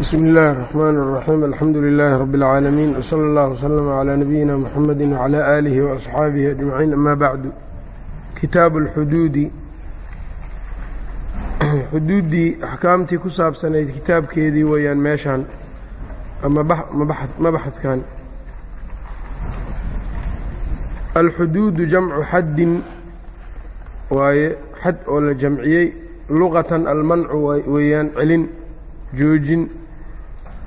bsm اllh الرحmn الرaxيim alxamdu لlh رb العaalمين وslى اllه وslm عlى نabiyina mxamedi وعlى آlih وأصxaabihi أجmaعiin ama bعdu kitaab اlxuduudi xuduuddii axkaamtii ku saabsanayd kitaabkeedii weeyaan meeshan ama mabaxadkan alxuduudu jamcu xaddin waaye xad oo la jamciyey luqatan almancu weeyaan celin joojin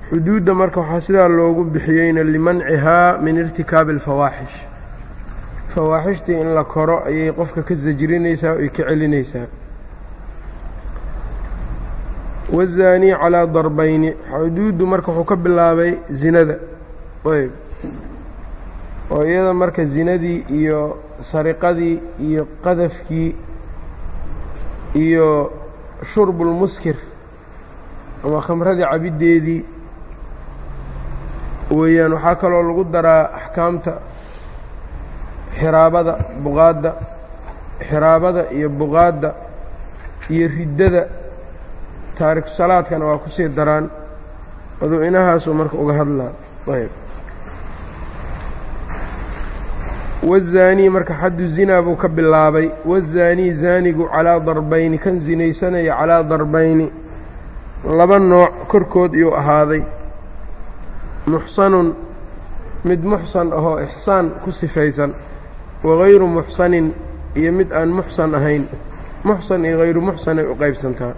xuduudda marka waxaa sidaa loogu bixiyeyna limancihaa min irtikaabi alfawaaxish. Fawaaxishtii in la koro ayay qofka ka sajrinaysaa oy ka celinaysaa. Wazaanii calaa darbayni xuduuddu marka wuxuu ka bilaabay zinada. Ayb. Oo iyada marka zinadii iyo sariqadii iyo qadafkii iyo shurbulmuskir ama khamradii cabiddeedii weeyaan waxaa kaloo lagu daraa axkaamta xiraabada buqaadda xiraabada iyo buqaadda iyo riddada. Taariku salaadkana waa ku sii daraan. Aduu inahaasuu marka uga hadlaa ayb wazaanii marka xaddu zinaa buu ka bilaabay. Wazaanii zaanigu calaa darbayni kan sinaysanaya calaa darbayni. Laba nooc korkood iyuu ahaaday muxsanun mid muxsan ahoo ixsaan ku sifaysan wagayru muxsanin iyo mid aan muxsan ahayn muxsan iyo hayru muxsanay u qaybsantaa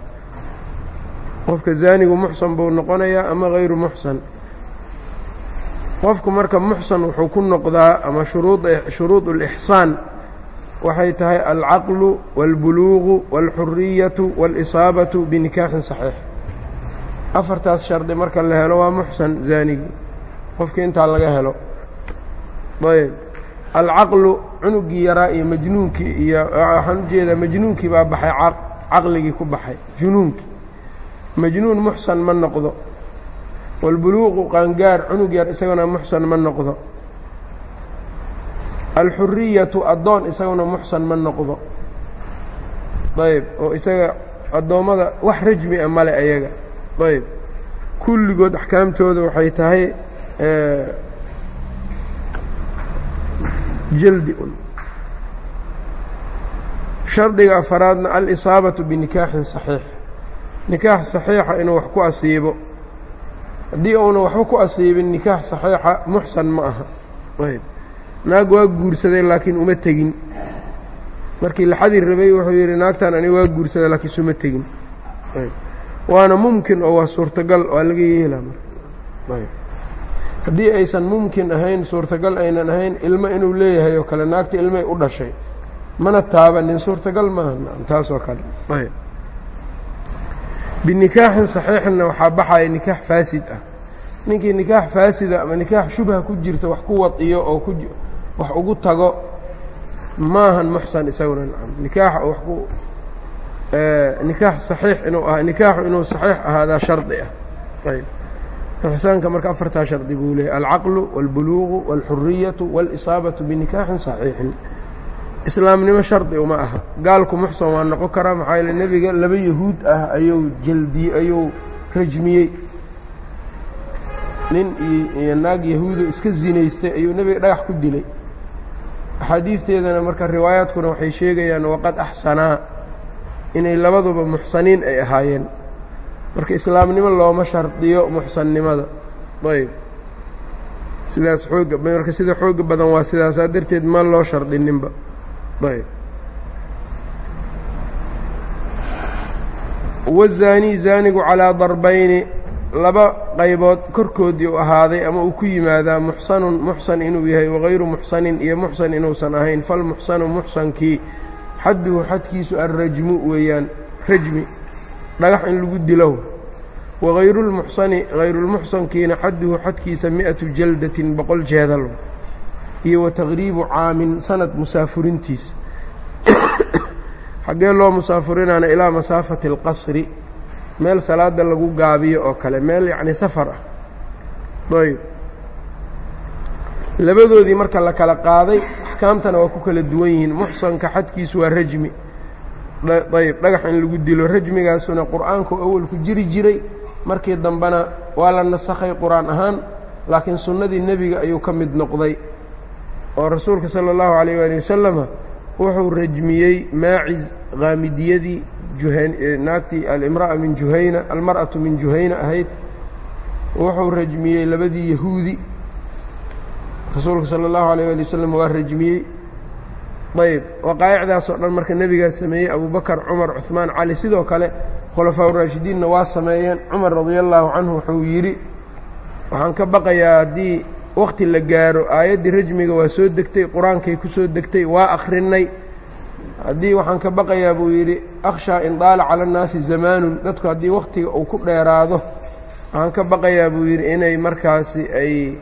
qofka zaanigu muxsan buu noqonayaa ama hayru muxsan qofku marka muxsan wuxuu ku noqdaa ama shuruud ulixsaan waxay tahay alcaqlu wاlbuluuqu wاlxuriyatu wاlisaabatu binikaaxin saxiix afartaas shardi marka la helo waa muxsan zaanigii qofkii intaa laga helo. Ayb. Alcaqlu cunugii yaraa iyo majnuunkii iyo waxaan u jeedaa majnuunkii baa baxay caqligii ku baxay junuunkii majnuun muxsan ma noqdo. Wاlbuluuqu qaangaar cunug yar isaguna muxsan ma noqdo. Alxuriyatu addoon isaguna muxsan ma noqdo. Ayb. Oo isaga addoommada wax rajmi a male ayaga ayb. Kulligood axkaamtooda waxay tahay jaldi un. Shardiga afaraadna alisaabatu binikaaxin saxiix. Nikaax saxiixa inuu wax ku asiibo. Haddii uuna waxba ku asiibin nikaax saxiixa muxsan ma aha. Ayb. Naag waa guursaday laakiin uma tegin. Markii la rabay wuxuu yidhi naagtan ani waa guursaday laakiin suma tegin waana mumkin oo waa suurtagal waa laga marka. Haddii aysan mumkin ahayn suurtagal aynan ahayn ilmo inuu leeyahay oo kale naagta ilmay u dhashay mana taabanin suurtagal maaha taas oo kale. Binikaaxin saxiixna waxaa baxaya nikaax faasid ah. Ninkii nikaax faasida ama nikaax shubha ku jirta wax ku wadiyo oo ku wax ugu tago maahan muxsan isaguna. Nikaaxa wax ku nikaax saxiix inuu ah nikaaxu inuu saxiix ahaadaa shardi ah ayb ixsaanka marka afartaa shardi buu leeyay alcaqlu wاlbuluuqu wاlxuriyatu wاlisaabatu binikaaxin saxiixin islaamnimo shardi uma aha gaalku muxsan waa noqon karaa maxaa yeele nebiga laba yahuud ah ayuu jaldiyey ayuu rajmiyey nin iyo naag yahuudo iska zinaystay ayuu nebiga dhagax ku dilay axaadiidteedana marka riwaayaadkuna waxay sheegayaan waqad axsanaa inay labaduba muxsaniin ay ahaayeen. Marka islaamnimo looma shardiyo muxsannimada. Ayb sidaas xooga marka sida xooga badan waa sidaasaa darteed ma loo shardininba ayb wazaanii zaanigu calaa darbayni laba qaybood korkoodii u ahaaday ama uu ku yimaadaa muxsanun muxsan inuu yahay wagayru muxsanin iyo muxsan inuusan ahayn falmuxsanu muxsankii xadduhu xadkiisu alrajmu weeyaan rajmi dhagax in lagu dilow. Wagayrulmuxsani hayrulmuxsankiina xadduhu xadkiisa mi'atu jaldatin boqol jeedal. Iyo wa taqriibu caamin sanad musaafurintiis. Xaggee loo musaafurinaana ilaa masaafati alqasri meel salaada lagu gaabiyo oo kale meel yacni safar ah. Ayb labadoodii marka la kala qaaday axkaamtana waa ku kala duwan yihiin. Muxsanka xadkiisu waa rajmi. Ayb dhagax in lagu dilo. Rajmigaasuna qur'aanku awalku jiri jiray. Markii dambena waa la nasakhay qur'aan ahaan laakiin sunnadii nebiga ayuu ka mid noqday. Oo rasuulka sala allahu calayh waali wasalama wuxuu rajmiyey maaciz haamidiyadii naagtii alimra'a min juhayna almar'atu min juhayna ahayd. Wuxuu rajmiyey labadii yahuudi rasuulka sala allahu alayh ali wasalam waa rajmiyey. Ayb waqaa'icdaasoo dhan marka nebigaa sameeyey abubakar cumar cuhmaan cali sidoo kale khulafaa uraashidiinna waa sameeyeen. Cumar radia allaahu canhu wuxuu yidhi waxaan ka baqayaa haddii wakhti la gaaro aayaddii rajmiga waa soo degtay qur'aankay ku soo degtay waa akhrinay. Haddii waxaan ka baqayaa buu yidhi akhshaa in daala cala annaasi zamaanun. Dadku haddii wakhtiga uu ku dheeraado waxaan ka baqayaa buu yidhi inay markaasi ay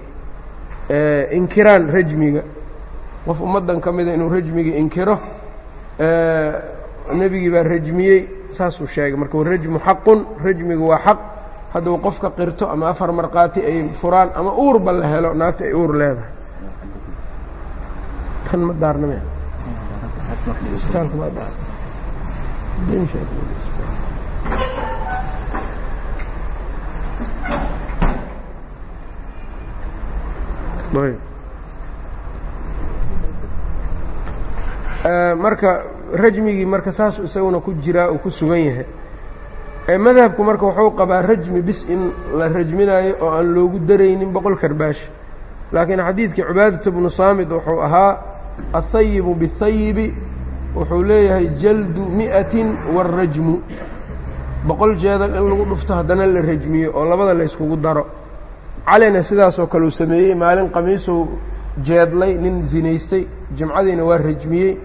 inkiraan rajmiga. Qof ummaddan ka mida inuu rajmiga inkiro nebigii baa rajmiyey saasuu sheegay. Marka warajmu xaqun rajmigu waa xaq. Hadduu qofka qirto ama afar markhaati ay furaan ama uurba la helo naagta ay uur leedahay. Tan ma daarname Eh, marka rajmigii marka saas isaguna ku jiraa uu ku sugan yahay. Eh, madhabku marka wuxuu qabaa rajmi bis in la rajminaayo oo aan loogu daraynin boqol karbaashi laakiin xadiidkii cibaadata bnu saamid wuxuu ahaa ahayibu biاhayibi wuxuu leeyahay jaldu mi'atin wاrajmu boqol jeedal in lagu dhufto haddana la rajmiyo oo labada layskugu daro calina sidaasoo kale uu sameeyey. Maalin qamiisuu jeedlay nin zinaystay jimcadiina waa rajmiyey.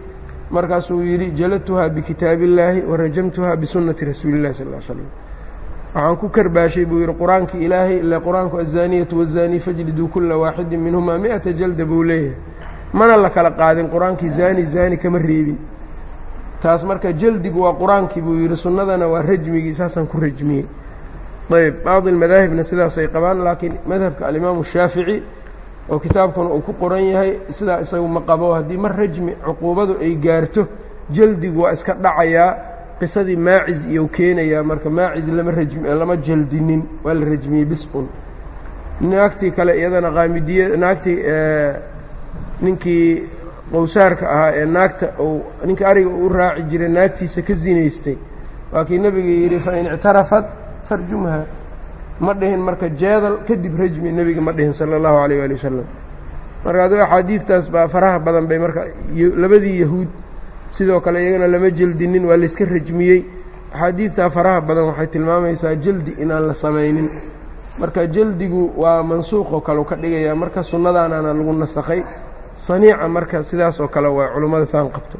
Markaasuu yidhi jaladtuhaa bikitaabi illaahi wa rajamtuhaa bisunnati rasuuli illahi sal l slam waxaan ku karbaashay buu yidhi qur'aankii ilaahay ile qur'aanku azaaniyatu wazaanii fajliduu kulla waaxidin minhumaa mi'ata jalda buu leeyahay. Mana la kala qaadin qur'aankii zaani zaani kama reebin. Taas marka jaldigu waa qur'aankii buu yidhi sunnadana waa rajmigii saasaan ku rajmiyey ayb bacdi almadaahibna sidaasay qabaan laakiin madhabka alimaamu shaafici oo kitaabkuna uu ku qoran yahay sidaa isagu ma qabo haddii mar rajmi cuquubadu ay gaarto jaldigu waa iska dhacayaa qisadii maaciz iyou keenayaa marka maaciz lama rajm lama jaldinin waa la rajmiyey bis-un naagtii kale iyadana qaamidiya naagtii ninkii qowsaarka ahaa ee naagta uu ninka ariga u raaci jiray naagtiisa ka zinaystay. Waa kii nebiga yidhi fain ictarafat farjumha ma dhihin marka jeedal kadib rajmi nebiga ma dhihin sala allahu alayh waali wasalam marka aduu axaadiidtaas baa faraha badan bay marka labadii yahuud sidoo kale iyagana lama jeldinin waa layska rajmiyey. Axaadiidtaa faraha badan waxay tilmaamaysaa jeldi inaan la samaynin. Marka jeldigu waa mansuuqoo kale u ka dhigayaa marka sunnadaanaana lagu nasakhay. Saniica marka sidaas oo kale waa culummada saan qabto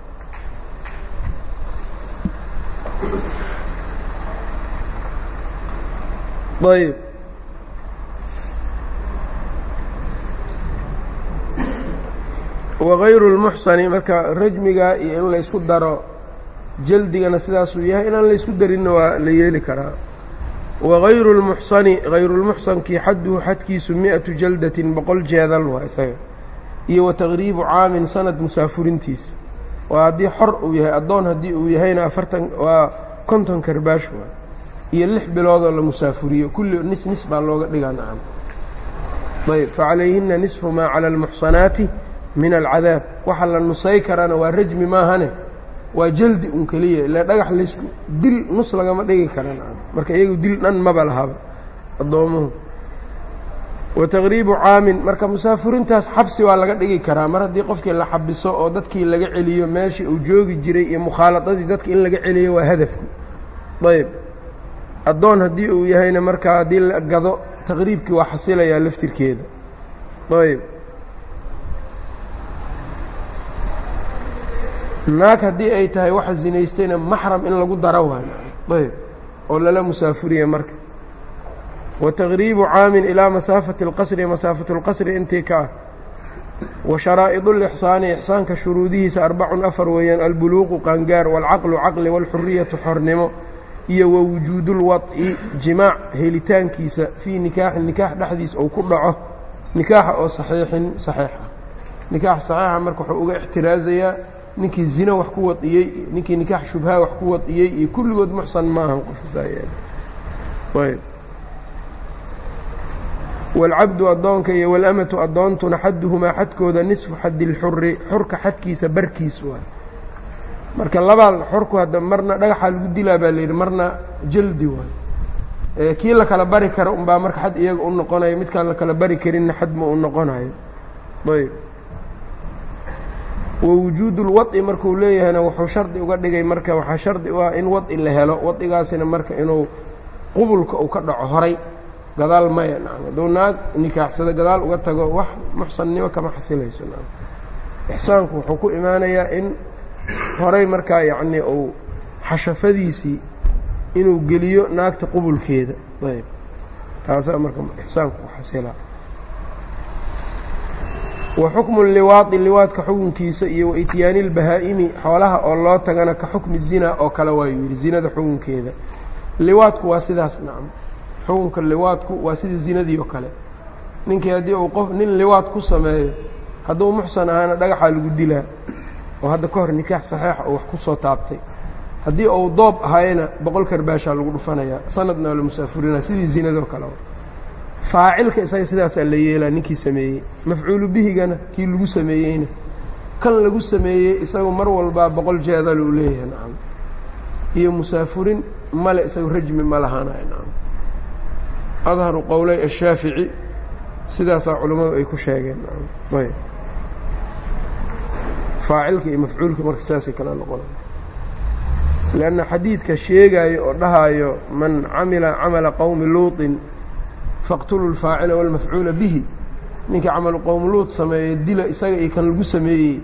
ayb wagayru اlmuxsani marka rajmiga iyo in la ysku daro jeldigana sidaasuu yahay inaan la ysku darinna waa la yeeli karaa. wagayru اlmuxsani gayrulmuxsankii xadduhu xadkiisu mi-atu jaldatin boqol jeedal waa isaga iyo wa taqriibu caamin sanad musaafurintiis waa haddii xor uu yahay addoon haddii uu yahayna afartan waa konton karbaash waa iyo lix biloodoo la musaafuriyo. Kulli nis nis baa looga dhigaa nacam. Ayb facalayhina nisfu maa cala almuxsanaati min alcadaab. Waxa la nusay karana waa rajmi maahane. Waa jaldi un keliya. Ile dhagax laysku dil nus lagama dhigi kara nacam. Marka iyagu dil dhan maba lahaba addoomuhu. Wa taqriibu caamin. Marka musaafurintaas xabsi waa laga dhigi karaa. Mar haddii qofkii la xabiso oo dadkii laga celiyo meeshii uu joogi jiray iyo mukhaaladadii dadka in laga celiyo waa hadafku. Ayb addoon haddii uu yahayna markaa haddii la gado taqriibkii waa xasilayaa laftirkeeda ayb naag haddii ay tahay waxa zinaystayna maxram in lagu daro waa ayb oo lala musaafuriya marka wa taqriibu caamin ilaa masaafati اlqasri masaafatu اlqasri intii ka ah wa sharaa'idu اlixsaani ixsaanka shuruudihiisa arbacun afar weeyaan albuluuqu qaangaar wاlcaqlu caqli wاlxuriyatu xornimo iyo wa wujuudulwad'i jimaac helitaankiisa fii nikaaxin nikaax dhexdiis uu ku dhaco. Nikaaxa oo saxiixin saxiixa. Nikaax saxiixa marka wuxuu uga ixtiraazayaa ninkii zino wax ku wadiyey ninkii nikaax shubhaa wax ku wadiyey iyo kulligood muxsan maahan qofka saa yeele ayb. Waalcabdu addoonka iyo walamatu addoontuna xadduhumaa xadkooda nisfu xaddi lxuri xurka xadkiisa barkiis waay marka labaa xurku hadda marna dhagaxaa lagu dilaa baa layidhi marna jaldi waay kii la kala bari kara unbaa marka xad iyaga u noqonayo midkaan la kala bari karinna xad ma u noqonayo. Ayb wawujuudu lwad'i markuu leeyahayna wuxuu shardi uga dhigay marka waxaa shardi u ah in wad'i la helo wad'igaasina marka inuu qubulka uu ka dhaco horay. Gadaal maya nacam hadduu naag nikaaxsado gadaal uga tago wax muxsannimo kama xasilayso nacam ixsaanku wuxuu ku imaanayaa in horay markaa yacnii uu xashafadiisii inuu geliyo naagta qubulkeeda. Ayb. Taasaa marka ixsaanku ku xasilaa wa xukmu liwaadi liwaadka xukunkiisa iyo waityaani lbahaa'imi xoolaha oo loo tagana ka xukmi zina oo kale waayuu yidhi zinada xukunkeeda. Liwaadku waa sidaas nacam xukunka liwaadku waa sida zinadii oo kale. Ninkii haddii uu qof nin liwaad ku sameeyo hadduu muxsan ahaana dhagaxaa lagu dilaa oo hadda ka hor nikaax saxiixa oo wax ku soo taabtay. Haddii uu doob ahayna boqol karbaashaa lagu dhufanayaa sanadna la musaafurinaa sidii zinadoo kale faacilka isaga sidaasaa la yeelaa ninkii sameeyey mafcuulu bihigana kii lagu sameeyeyna. Kan lagu sameeyey isagu mar walbaa boqol jeedal uu leeyahay nacam. Iyo musaafurin male isagu rajmi ma lahaanay nacam. Adharu qowlay ashaafici sidaasaa culammadu ay ku sheegeen nacam. Ayb faacilka iyo mafcuulka marka saasay kala noqonaya leanna xadiidka sheegaayo oo dhahaayo man camila camala qowmi luuطin faqtuluu lfaacila wاlmafcuula bihi. Ninka camalu qowmi luut sameeye dila isaga iyo kan lagu sameeyey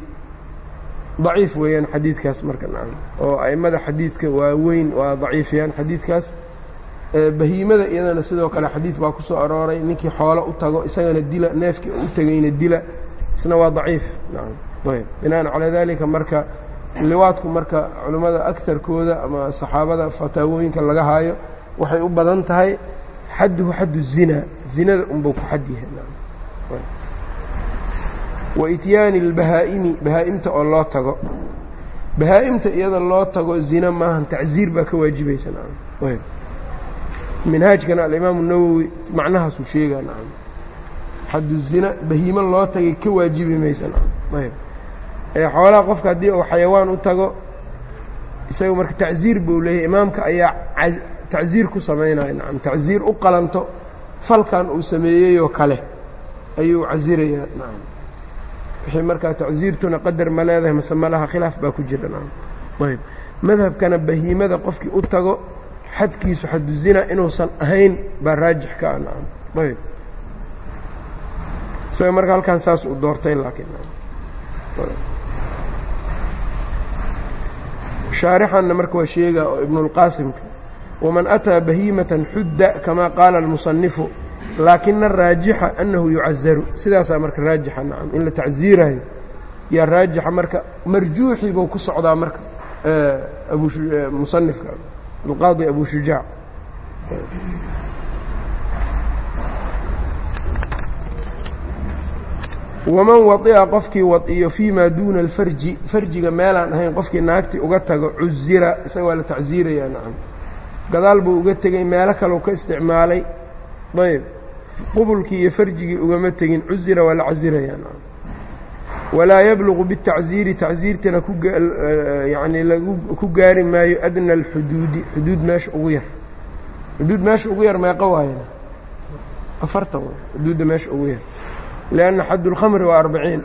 daciif weeyaan xadiidkaas marka nacam oo a'immada xadiidka waa weyn waa daciifiyaan xadiidkaas. Bahiimada iyadana sidoo kale xadiid baa ku soo arooray ninkii xoolo u tago isagana dila neefkii u tegayna dila isna waa daciif nacam binaan calaa dalika marka liwaadku marka culimmada agtarkooda ama saxaabada fataawooyinka laga haayo waxay u badan tahay xadduhu xaddu zina. Zinada unbuu ku xad yahay. Wa ityaani اlbahaa'imi bahaa'imta oo loo tago. Bahaa'imta iyada loo tago zina maahan tacziir baa ka waajibaysa. Nacam minhaajkana alimaamu nawowi macnahaasuu sheegaa. Nacam xaddu zina bahiimo loo tagay ka waajibi maysa. Nacam ayb ee xoolaha qofka haddii uu xayawaan u tago isaga marka tacziir buu leeyahay. Imaamka ayaa tacziir ku samaynaya nacam tacziir u qalanto falkan uu sameeyeyoo kale ayuu casirayaa nacam wixii markaa tacziirtuna qadar ma leedahay mase ma laha khilaaf baa ku jira. Nacam ayb madhabkana bahiimada qofkii u tago xadkiisu xaddu zina inuusan ahayn baa raajix ka ah. Nacam ayb isaga marka halkan saas uu doortay laakiin shaarixanna marka waa sheegaa oo ibnulqaasimka waman ataa bahiimatan xudda kamaa qaala almusanifu laakina araajixa annahu yucazaru sidaasaa marka raajixa nacam in la tacziirayo. Yaa raajixa marka marjuuxii buu ku socdaa marka abumusanifka alqaadi abu shujaac waman waطi'a qofkii wadiyo fii maa duuna alfarji farjiga meelaan ahayn qofkii naagtii uga tago cuzira isaga la tacsiirayaa nacam. Gadaal buu uga tegey meelo kaleu ka isticmaalay. Ayb qubulkii iyo farjigii ugama tegin cuzira waa la casirayaa nacam. Walaa yabluqu biاtacziiri tacsiirtana kuyanii lagu ku gaari maayo adna alxuduudi xuduud meesha ugu yar. Xuduud meesha ugu yar meeqa waayana afartan xuduudda meesha ugu yar lianna xadd اlkhamri waa arbaciin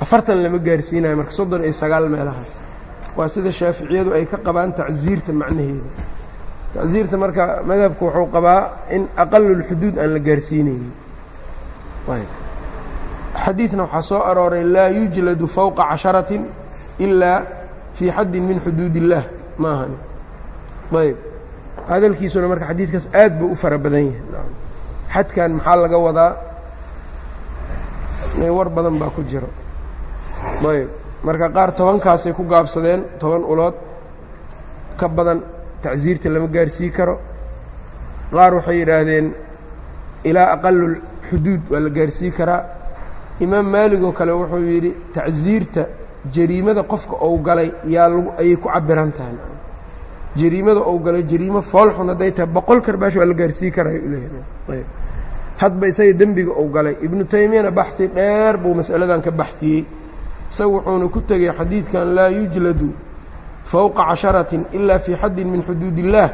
afartan lama gaarsiinayo marka soddon iyo sagaal meelahaas waa sida shaaficiyadu ay ka qabaan tacsiirta macnaheeda tacsiirta marka madhabku wuxuu qabaa in aqalulxuduud aan la gaarsiinaynin xadiidna waxaa soo arooray laa yujladu fowqa casharatin ilaa fii xaddin min xuduud illaah ma ayb hadalkiisuna marka xadiidkaas aad buu u fara badan yahay xadkan maxaa laga wadaa war badan baa ku jiro. Ayb marka qaar tobankaasay ku gaabsadeen toban ulood ka badan tacsiirta lama gaarsii karo. Qaar waxay yidhaahdeen ilaa aqalu xuduud waa la gaarsii karaa. Imaam maalig oo kale wuxuu yidhi tacsiirta jariimada qofka ou galay yaa ayay ku cabiran tahay. Jariimada ou galay jariimo foolxun hadday tahay boqol karbaash waa la gaarsii karaa uleeyahay hadba isaga dembiga uu galay. Ibnu taymiyana baxi dheer buu mas'aladan ka baxiyey isaga wuxuuna ku tegey xadiidkan laa yujladu fowqa casharatin ila fii xaddin min xuduud illaah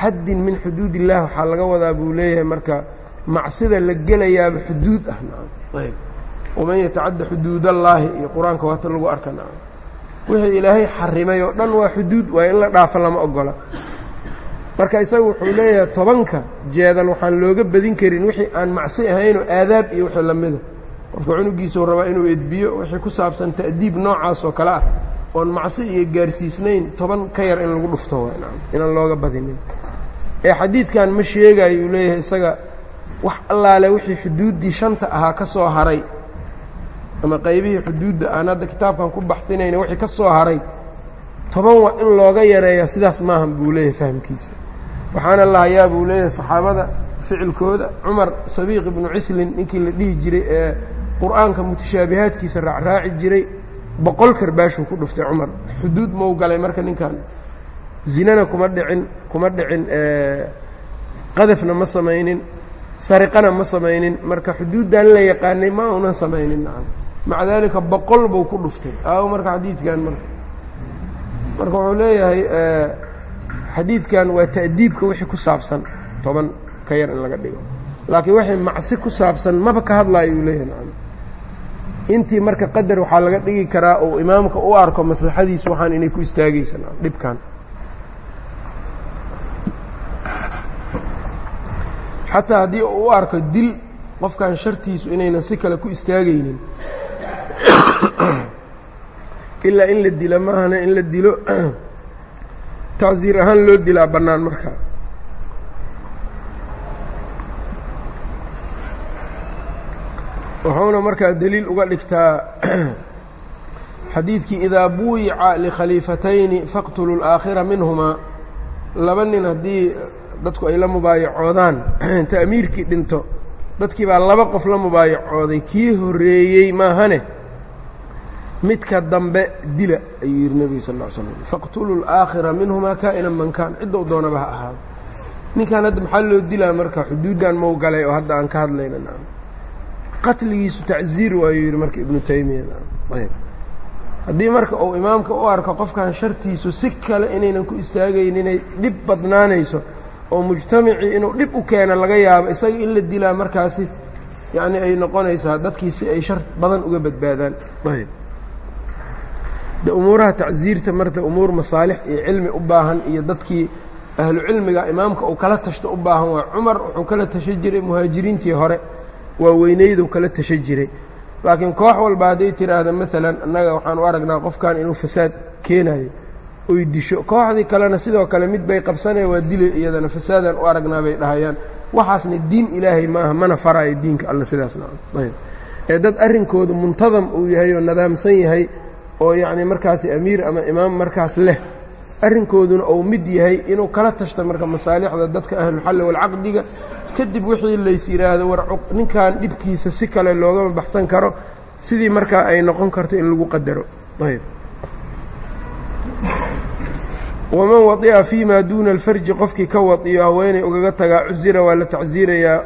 xaddin min xuduud illaah waxaa laga wadaa buu leeyahay marka macsida la gelayaaba xuduud ah ayb. Waman yatacadda xuduud allaahi iyo qur'aanka waata lagu arka nacam. Wixii ilaahay xarimay oo dhan waa xuduud waa in la dhaafa lama ogola marka isaga wuxuu leeyahay tobanka jeedal waxaan looga badin karin wixii aan macsi ahaynoo aadaab iyo wixii lamida qofka cunugiisuu rabaa inuu edbiyo wixii ku saabsan ta'diib noocaas oo kale ah oon macsi iyo gaarsiisnayn toban ka yar in lagu dhufto inaan looga badinin. Ee xadiidkan ma sheegayo uu leeyahay isaga wax allaale wixii xuduuddii shanta ahaa ka soo haray ama qaybihii xuduudda aan hadda kitaabkan ku baxsinayna wixii ka soo haray toban waa in looga yareeya sidaas maahan buu leeyahay fahamkiisa. Waxaana la hayaa buu leeyahay saxaabada ficilkooda cumar sabiiq ibnu cislin ninkii la dhihi jiray ee qur'aanka mutashaabihaadkiisa raacraaci jiray boqol karbaashuu ku dhuftay cumar. Xuduud mau galay marka ninkan zinana kuma dhicin kuma dhicin qadafna ma samaynin sariqana ma samaynin. Marka xuduuddan la yaqaanay ma unan samaynin maca daalika boqol buu ku dhuftay. Aawo marka xadiidkan marka marka wuxuu leeyahay xadiidkan waa ta'diibka wixii ku saabsan toban ka yar in laga dhigo. Laakiin wixii macsi ku saabsan maba ka hadlaayo uu leeyahay nacam. Intii marka qadar waxaa laga dhigi karaa uu imaamka u arko maslaxadiisu waxaan inay ku istaagaysa dhibkan xataa haddii u arko dil qofkan shartiisu inaynan si kale ku istaagaynin ilaa in la dila maahana in la dilo. Tacsiir ahaan loo dilaa bannaan markaa wuxuuna markaa deliil uga dhigtaa xadiidkii idaa buuyica likhaliifatayni faqtuluu اlaakhira minhumaa. Laba nin haddii dadku ay la mubaayacoodaan inta amiirkii dhinto dadkii baa laba qof la mubaayacooday kii horreeyey maahane midka dambe dila ayuu yidhi nebiga sal ll slam faqtuluu alaakhira minhumaa kaa'ina man kaan. Ciddou doonaba ha ahaado ninkan hadda maxaa loo dilaa marka? Xuduuddan mau galay oo hadda aan ka hadlayna naam. Qatligiisu tacziir waayuu yidhi marka ibnu taymiya ayb haddii marka uu imaamka u arko qofkan shartiisu si kale inaynan ku istaagayn inay dhib badnaanayso oo mujtamacii inuu dhib u keena laga yaabo isaga in la dilaa markaasi yacni ay noqonaysaa dadkii si ay shar badan uga badbaadaan. Ayb de umuuraha tacsiirta marta umuur masaalix iyo cilmi u baahan iyo dadkii ahlu cilmiga imaamka uu kala tashto u baahan waa cumar wuxuu kala tasha jiray muhaajiriintii hore waa kala tasha jiray. Laakiin koox walba hadday tiraahda maalan annaga waxaan u aragnaa qofkan inuu fasaad keenayo oy disho kooxdii kalena sidoo kale mid bay qabsanaya waa dilay iyadana fasaadaan u aragnaa bay dhahayaan. Waxaasna diin ilaahay maaha mana faraayo diinka alle sidaasna ayb. Ee dad arrinkoodu muntadam uu yahay oo nadaamsan yahay oo yacni markaasi amiir ama imaam markaas leh arrinkooduna uu mid yahay inuu kala tashto marka masaalixda dadka ahluxalli walcaqdiga kadib wixii lays yidhaahdo war ninkan dhibkiisa si kale loogama baxsan karo sidii markaa ay noqon karto in lagu qadaro. Ayb waman wadi'a fii maa duuna alfarji qofkii ka wadiyo haweenay ugaga tagaa cusira waa la tacsiirayaa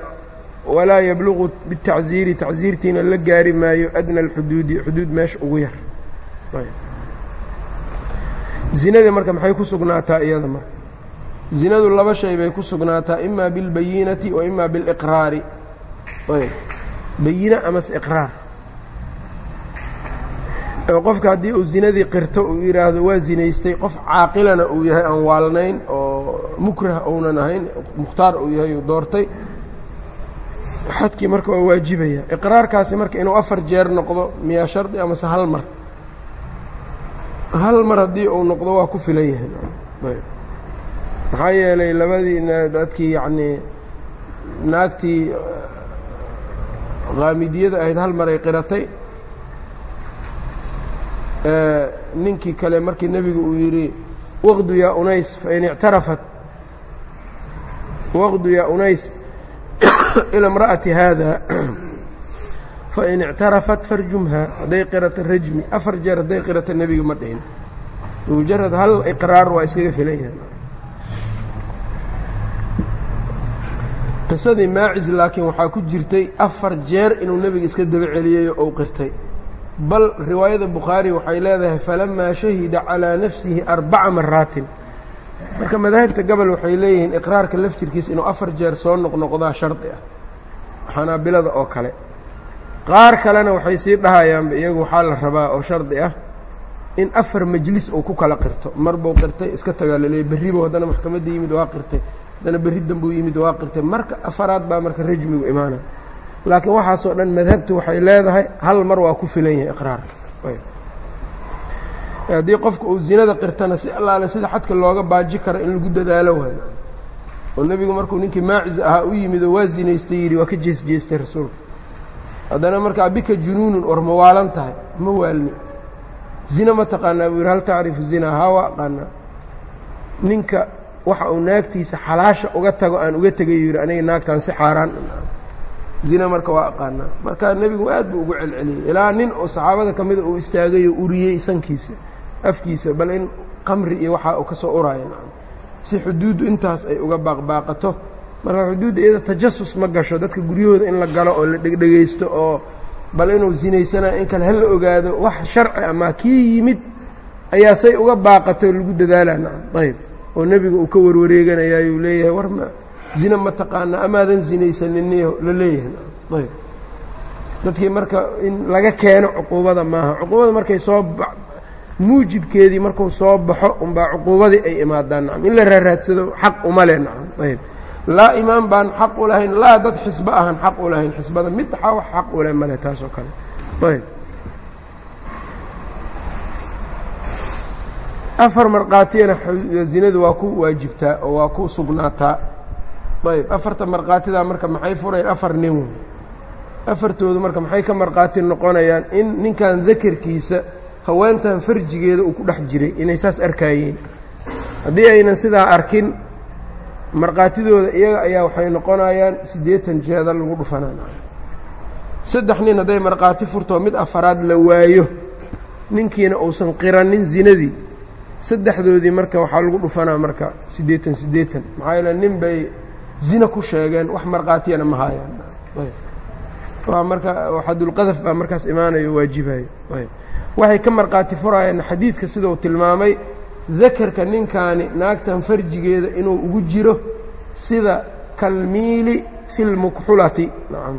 walaa yabluqu bitacsiiri tacsiirtiina la gaari maayo adna alxuduudi xuduud meesha ugu yar zinada marka maxay ku sugnaataa iyada marka? Zinadu laba shay bay ku sugnaataa ima bilbayinati wa ima biliqraari bayine amase iqraar. Qofka haddii uu zinadii qirto uu yidhaahdo waa zinaystay qof caaqilana uu yahay aan waalnayn oo mukrah uunan ahayn mukhtaar uu yahay uu doortay xadkii marka waa waajibaya. Iqraarkaasi marka inuu afar jeer noqdo miyaa shardi amase hal mar hal mar haddii uu noqdo waa ku filan yahay. Maxaa yeelay labadii dadkii yacnii naagtii qaamidiyada ahayd hal maray qiratay ninkii kale markii nebigu uu yidhi waqdu yaa unays fain ictarafat. Waqdu yaa unays ila imra'ati haada fain ictarafat farjumha hadday qirata rajmi afar jeer hadday qirata nebiga ma dhihin mujarad hal iqraar waa iskaga filan yahay qisadii maacis laakiin waxaa ku jirtay afar jeer inuu nebiga iska daba celiyey ou qirtay bal riwaayada bukhaari waxay leedahay falamaa shahida calىa nafsihi arbaca maraatin marka madaahibta gobol waxay leeyihiin iqraarka laftirkiisa inuu afar jeer soo noqnoqdaa shardi ah xanaabilada oo kale qaar kalena waxay sii dhahayaanba iyagu waxaa la rabaa oo shardi ah in afar majlis uu ku kala qirto. Mar buu qirtay iska tagaa laleeyay berribu haddana maxkamadda yimid waa qirtay. Haddana berri danbuu yimid waa qirtay. Marka afaraad baa marka rajmigu imaanaya laakiin waxaasoo dhan madhabtu waxay leedahay hal mar waa ku filan yahay iqraarka haddii qofka uu zinada qirtana si allaale sida xadka looga baaji karo in lagu dadaalo waayo. Oo nebigu markuu ninkii maacis ahaa u yimid oo waa zinaystay yidhi waa ka jees jeestay rasuulka haddana marka abika junuunun war ma waalan tahay ma waalni. Zina ma taqaanaa buu yidhi hal tacrifu zina haa waa aqaanaa ninka waxa uu naagtiisa xalaasha uga tago aan uga tegay yidhi aniga naagtaan si xaaraan. Zina marka waa aqaanaa marka nebigu aad buu ugu celceliyey. Ilaa nin oo saxaabada ka mida uu istaagayo uriyey sankiisa afkiisa bal in qamri iyo waxaa uu ka soo uraayo si xuduuddu intaas ay uga baaqbaaqato marka xuduudda iyada tajasus ma gasho dadka guryahooda in la galo oo la dhegdhegaysto oo bal inuu zinaysanayo in kale hala ogaado wax sharci ama kii yimid ayaa say uga baaqato lagu dadaalaa. Nacam ayb oo nebiga uu ka warwareeganayayuu leeyahay war ma zina ma taqaana amaadan zinaysaniniyo la leeyahay. Nacam ayb dadkii marka in laga keeno cuquubada maaha. Cuquubada markay soo muujibkeedii markuu soo baxo unbaa cuquubadii ay imaadaan. Nacam in la raaraadsado xaq uma leh. Nacam ayb laa imaan baan xaq u lahayn laa dad xisbo ahan xaq u lahayn. Xisbada mid waxaa wax xaq u leh male taas kale. Ayb. Afar markhaatiyana zinadu waa ku waajibtaa oo waa ku sugnaataa. Ayb. Afarta markhaatidaa marka maxay furayn afar nin. Wey afartoodu marka maxay ka markhaati noqonayaan? In ninkan dakarkiisa haweentan farjigeeda uu ku dhex jiray inay saas arkaayeen. Haddii aynan sidaa arkin markhaatidooda iyaga ayaa waxay noqonayaan siddeetan jeeda lagu dhufanaa saddex nin hadday markhaati furtoo mid afaraad la waayo ninkiina uusan qiranin zinadii saddexdoodii marka waxaa lagu dhufanaa marka siddeetan siddeetan. Maxaa yeele nin bay zina ku sheegeen wax markhaatiyana ma haayaan. Waa marka xadulqadaf baa markaas imaanayo waajibayo. Waxay ka markhaati furayaan xadiidka sida uu tilmaamay dakarka ninkaani naagtan farjigeeda inuu ugu jiro sida kalmiili fi lmukxulati nacam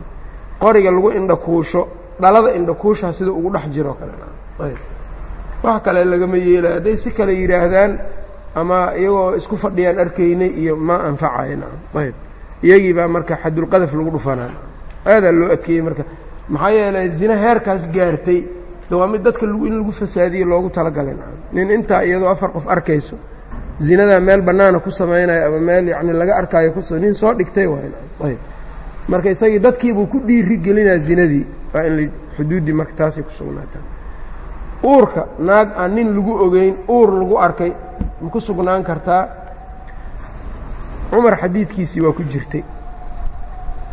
qoriga lagu indhakuusho dhalada indhakuushaha sida ugu dhex jiro kale. Wax kale lagama yeelayo hadday si kale yidhaahdaan ama iyagoo isku fadhiyaan arkaynay iyo ma anfacayo nacam ayb. Iyagii baa marka xadulqadaf lagu dhufanaa. Aadaa loo adkeeyey marka. Maxaa yeelay zina heerkaas gaartay de mid dadka in lagu fasaadiye loogu talagalay. Nin intaa iyadoo afar qof arkayso zinadaa meel bannaana ku samaynayo ama meel yacni laga arkaayo nin soo dhigtay waay ayb marka isagii dadkiibuu ku dhiiri gelinaa zinadii waa in xuduuddii marka taasay ku sugnaataa. Uurka naag aan nin lagu ogeyn uur lagu arkay ma ku sugnaan kartaa? Cumar xadiidkiisii waa ku jirtay.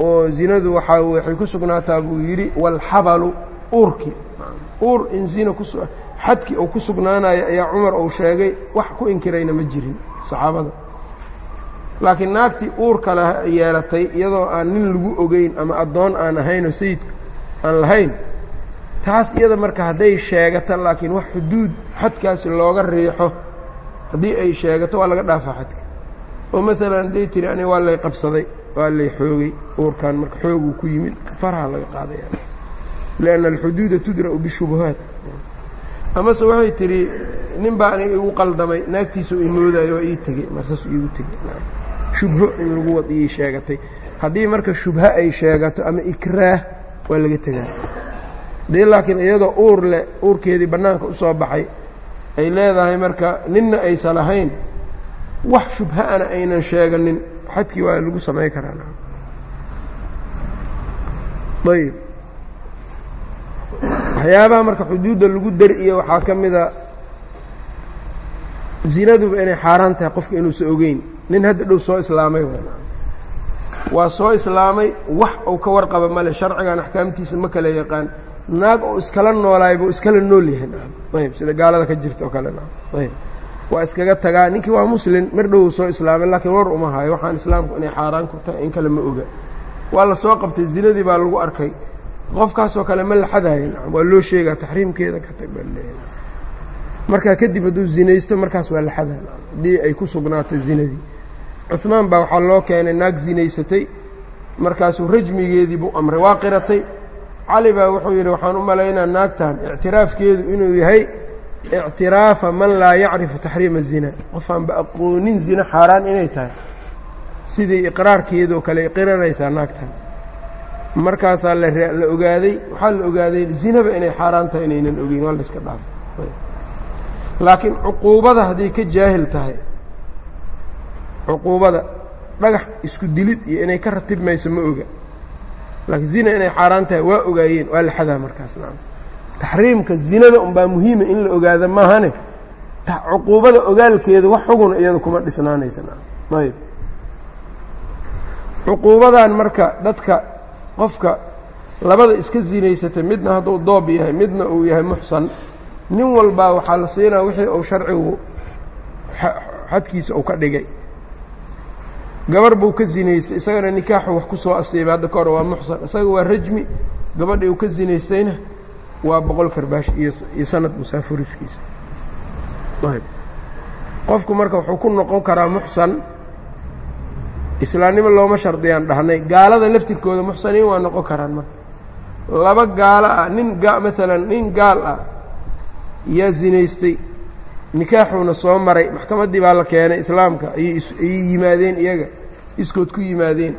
Oo zinadu waxaa waxay ku sugnaataa buu yidhi walxabalu uurkii uur in zina ku xadkii uu ku sugnaanayo ayaa cumar uu sheegay wax ku inkirayna ma jirin saxaabada. Laakiin naagtii uur kale yeelatay iyadoo aan nin lagu ogeyn ama addoon aan ahayn oo sayid aan lahayn taas iyada marka hadday sheegato laakiin wax xuduud xadkaasi looga riixo haddii ay sheegato waa laga dhaafaa xadka. Oo maalan hadday tiri aniga waa lay qabsaday waa lay xoogay uurkan marka xooguu ku yimid faraha laga qaadaya lianna alxuduuda tudra'u bishubuhaat amase waxay tidhi nin baa igu qaldamay naagtiisuu imoodayo waa ii tegey marsaasuu iigu tegey shubho in lagu wadiyey sheegatay haddii marka shubho ay sheegato ama ikraah waa laga tegaa dee laakiin iyadoo uur leh uurkeedii bannaanka u soo baxay ay leedahay marka ninna aysan lahayn wax shubha-ana aynan sheeganin xadkii waa lagu samay karaa ayb waxyaabaha marka xuduudda lagu dar-iyo waxaa ka mida zinaduba inay xaaraan tahay qofka inuusan ogeyn. Nin hadda dhow soo islaamay waa soo islaamay wax uu ka warqaba male sharcigan axkaamtiisa ma kala yaqaan. Naag oo iskala noolaay buu iskala nool yahay. Ayb sida gaalada ka jirta oo kale. Ayb waa iskaga tagaa. Ninkii waa muslim mar dhow soo islaamay laakiin war uma hayo. Waxaan islaamku inay xaaraan ku tahay in kale ma oga. Waa la soo qabtay zinadii baa lagu arkay qofkaasoo kale ma la xadayo nacam waa loo sheegaa taxriimkeeda ka tag baa leeyahay markaa kadib hadduu zinaysto markaas waa la haddii ay ku sugnaato zinadii. Cuhmaan baa waxaa loo keenay naag zinaysatay. Markaasuu rajmigeedii buu amray waa qiratay cali baa wuxuu yidhi waxaan u malaynaa naagtan ictiraafkeedu inuu yahay ictiraafa man laa yacrifu taxriima zina. Qofaanba aqoonin zina xaaraan inay tahay. Sidii iqraarkeedoo kale qiranaysaa naagtan markaasaa la ogaaday waxaa la ogaaday zinaba inay xaaraan tahay inaynan ogeyn waa la iska dhaafay laakiin cuquubada hadday ka jaahil tahay cuquubada dhagax isku dilid iyo inay ka ratibmayso ma oga. Laakiin zina inay xaaraan tahay waa ogaayeen waa la xadaa markaas nacam taxriimka zinada unbaa muhiima in la ogaada maahane. Cuquubada ogaalkeeda wax xuguna iyada kuma dhisnaanaysa nacam ayb. Cuquubadan marka dadka qofka labada iska zinaysatay midna hadduu doob yahay midna uu yahay muxsan nin walbaa waxaa la siinaa wixii uu sharcigu xadkiisa uu ka dhigay. Gabar buu ka zinaystay isagana nikaaxu wax ku soo asiibay hadda ka waa muxsan. Isaga waa rajmi gabadhii uu ka zinaystayna waa boqol karbaash iyo sanad musaafuriskiisa ayb qofku marka wuxuu ku noqon karaa muxsan islaamnimo looma shardiyaan dhahnay. Gaalada laftirkooda muxsaniin waa noqon karaan marka. Laba gaalo ah nin maalan nin gaal ah yaa zinaystay nikaaxuuna soo maray maxkamaddii baa la keenay islaamka ayay yimaadeen iyaga iskood ku yimaadeen.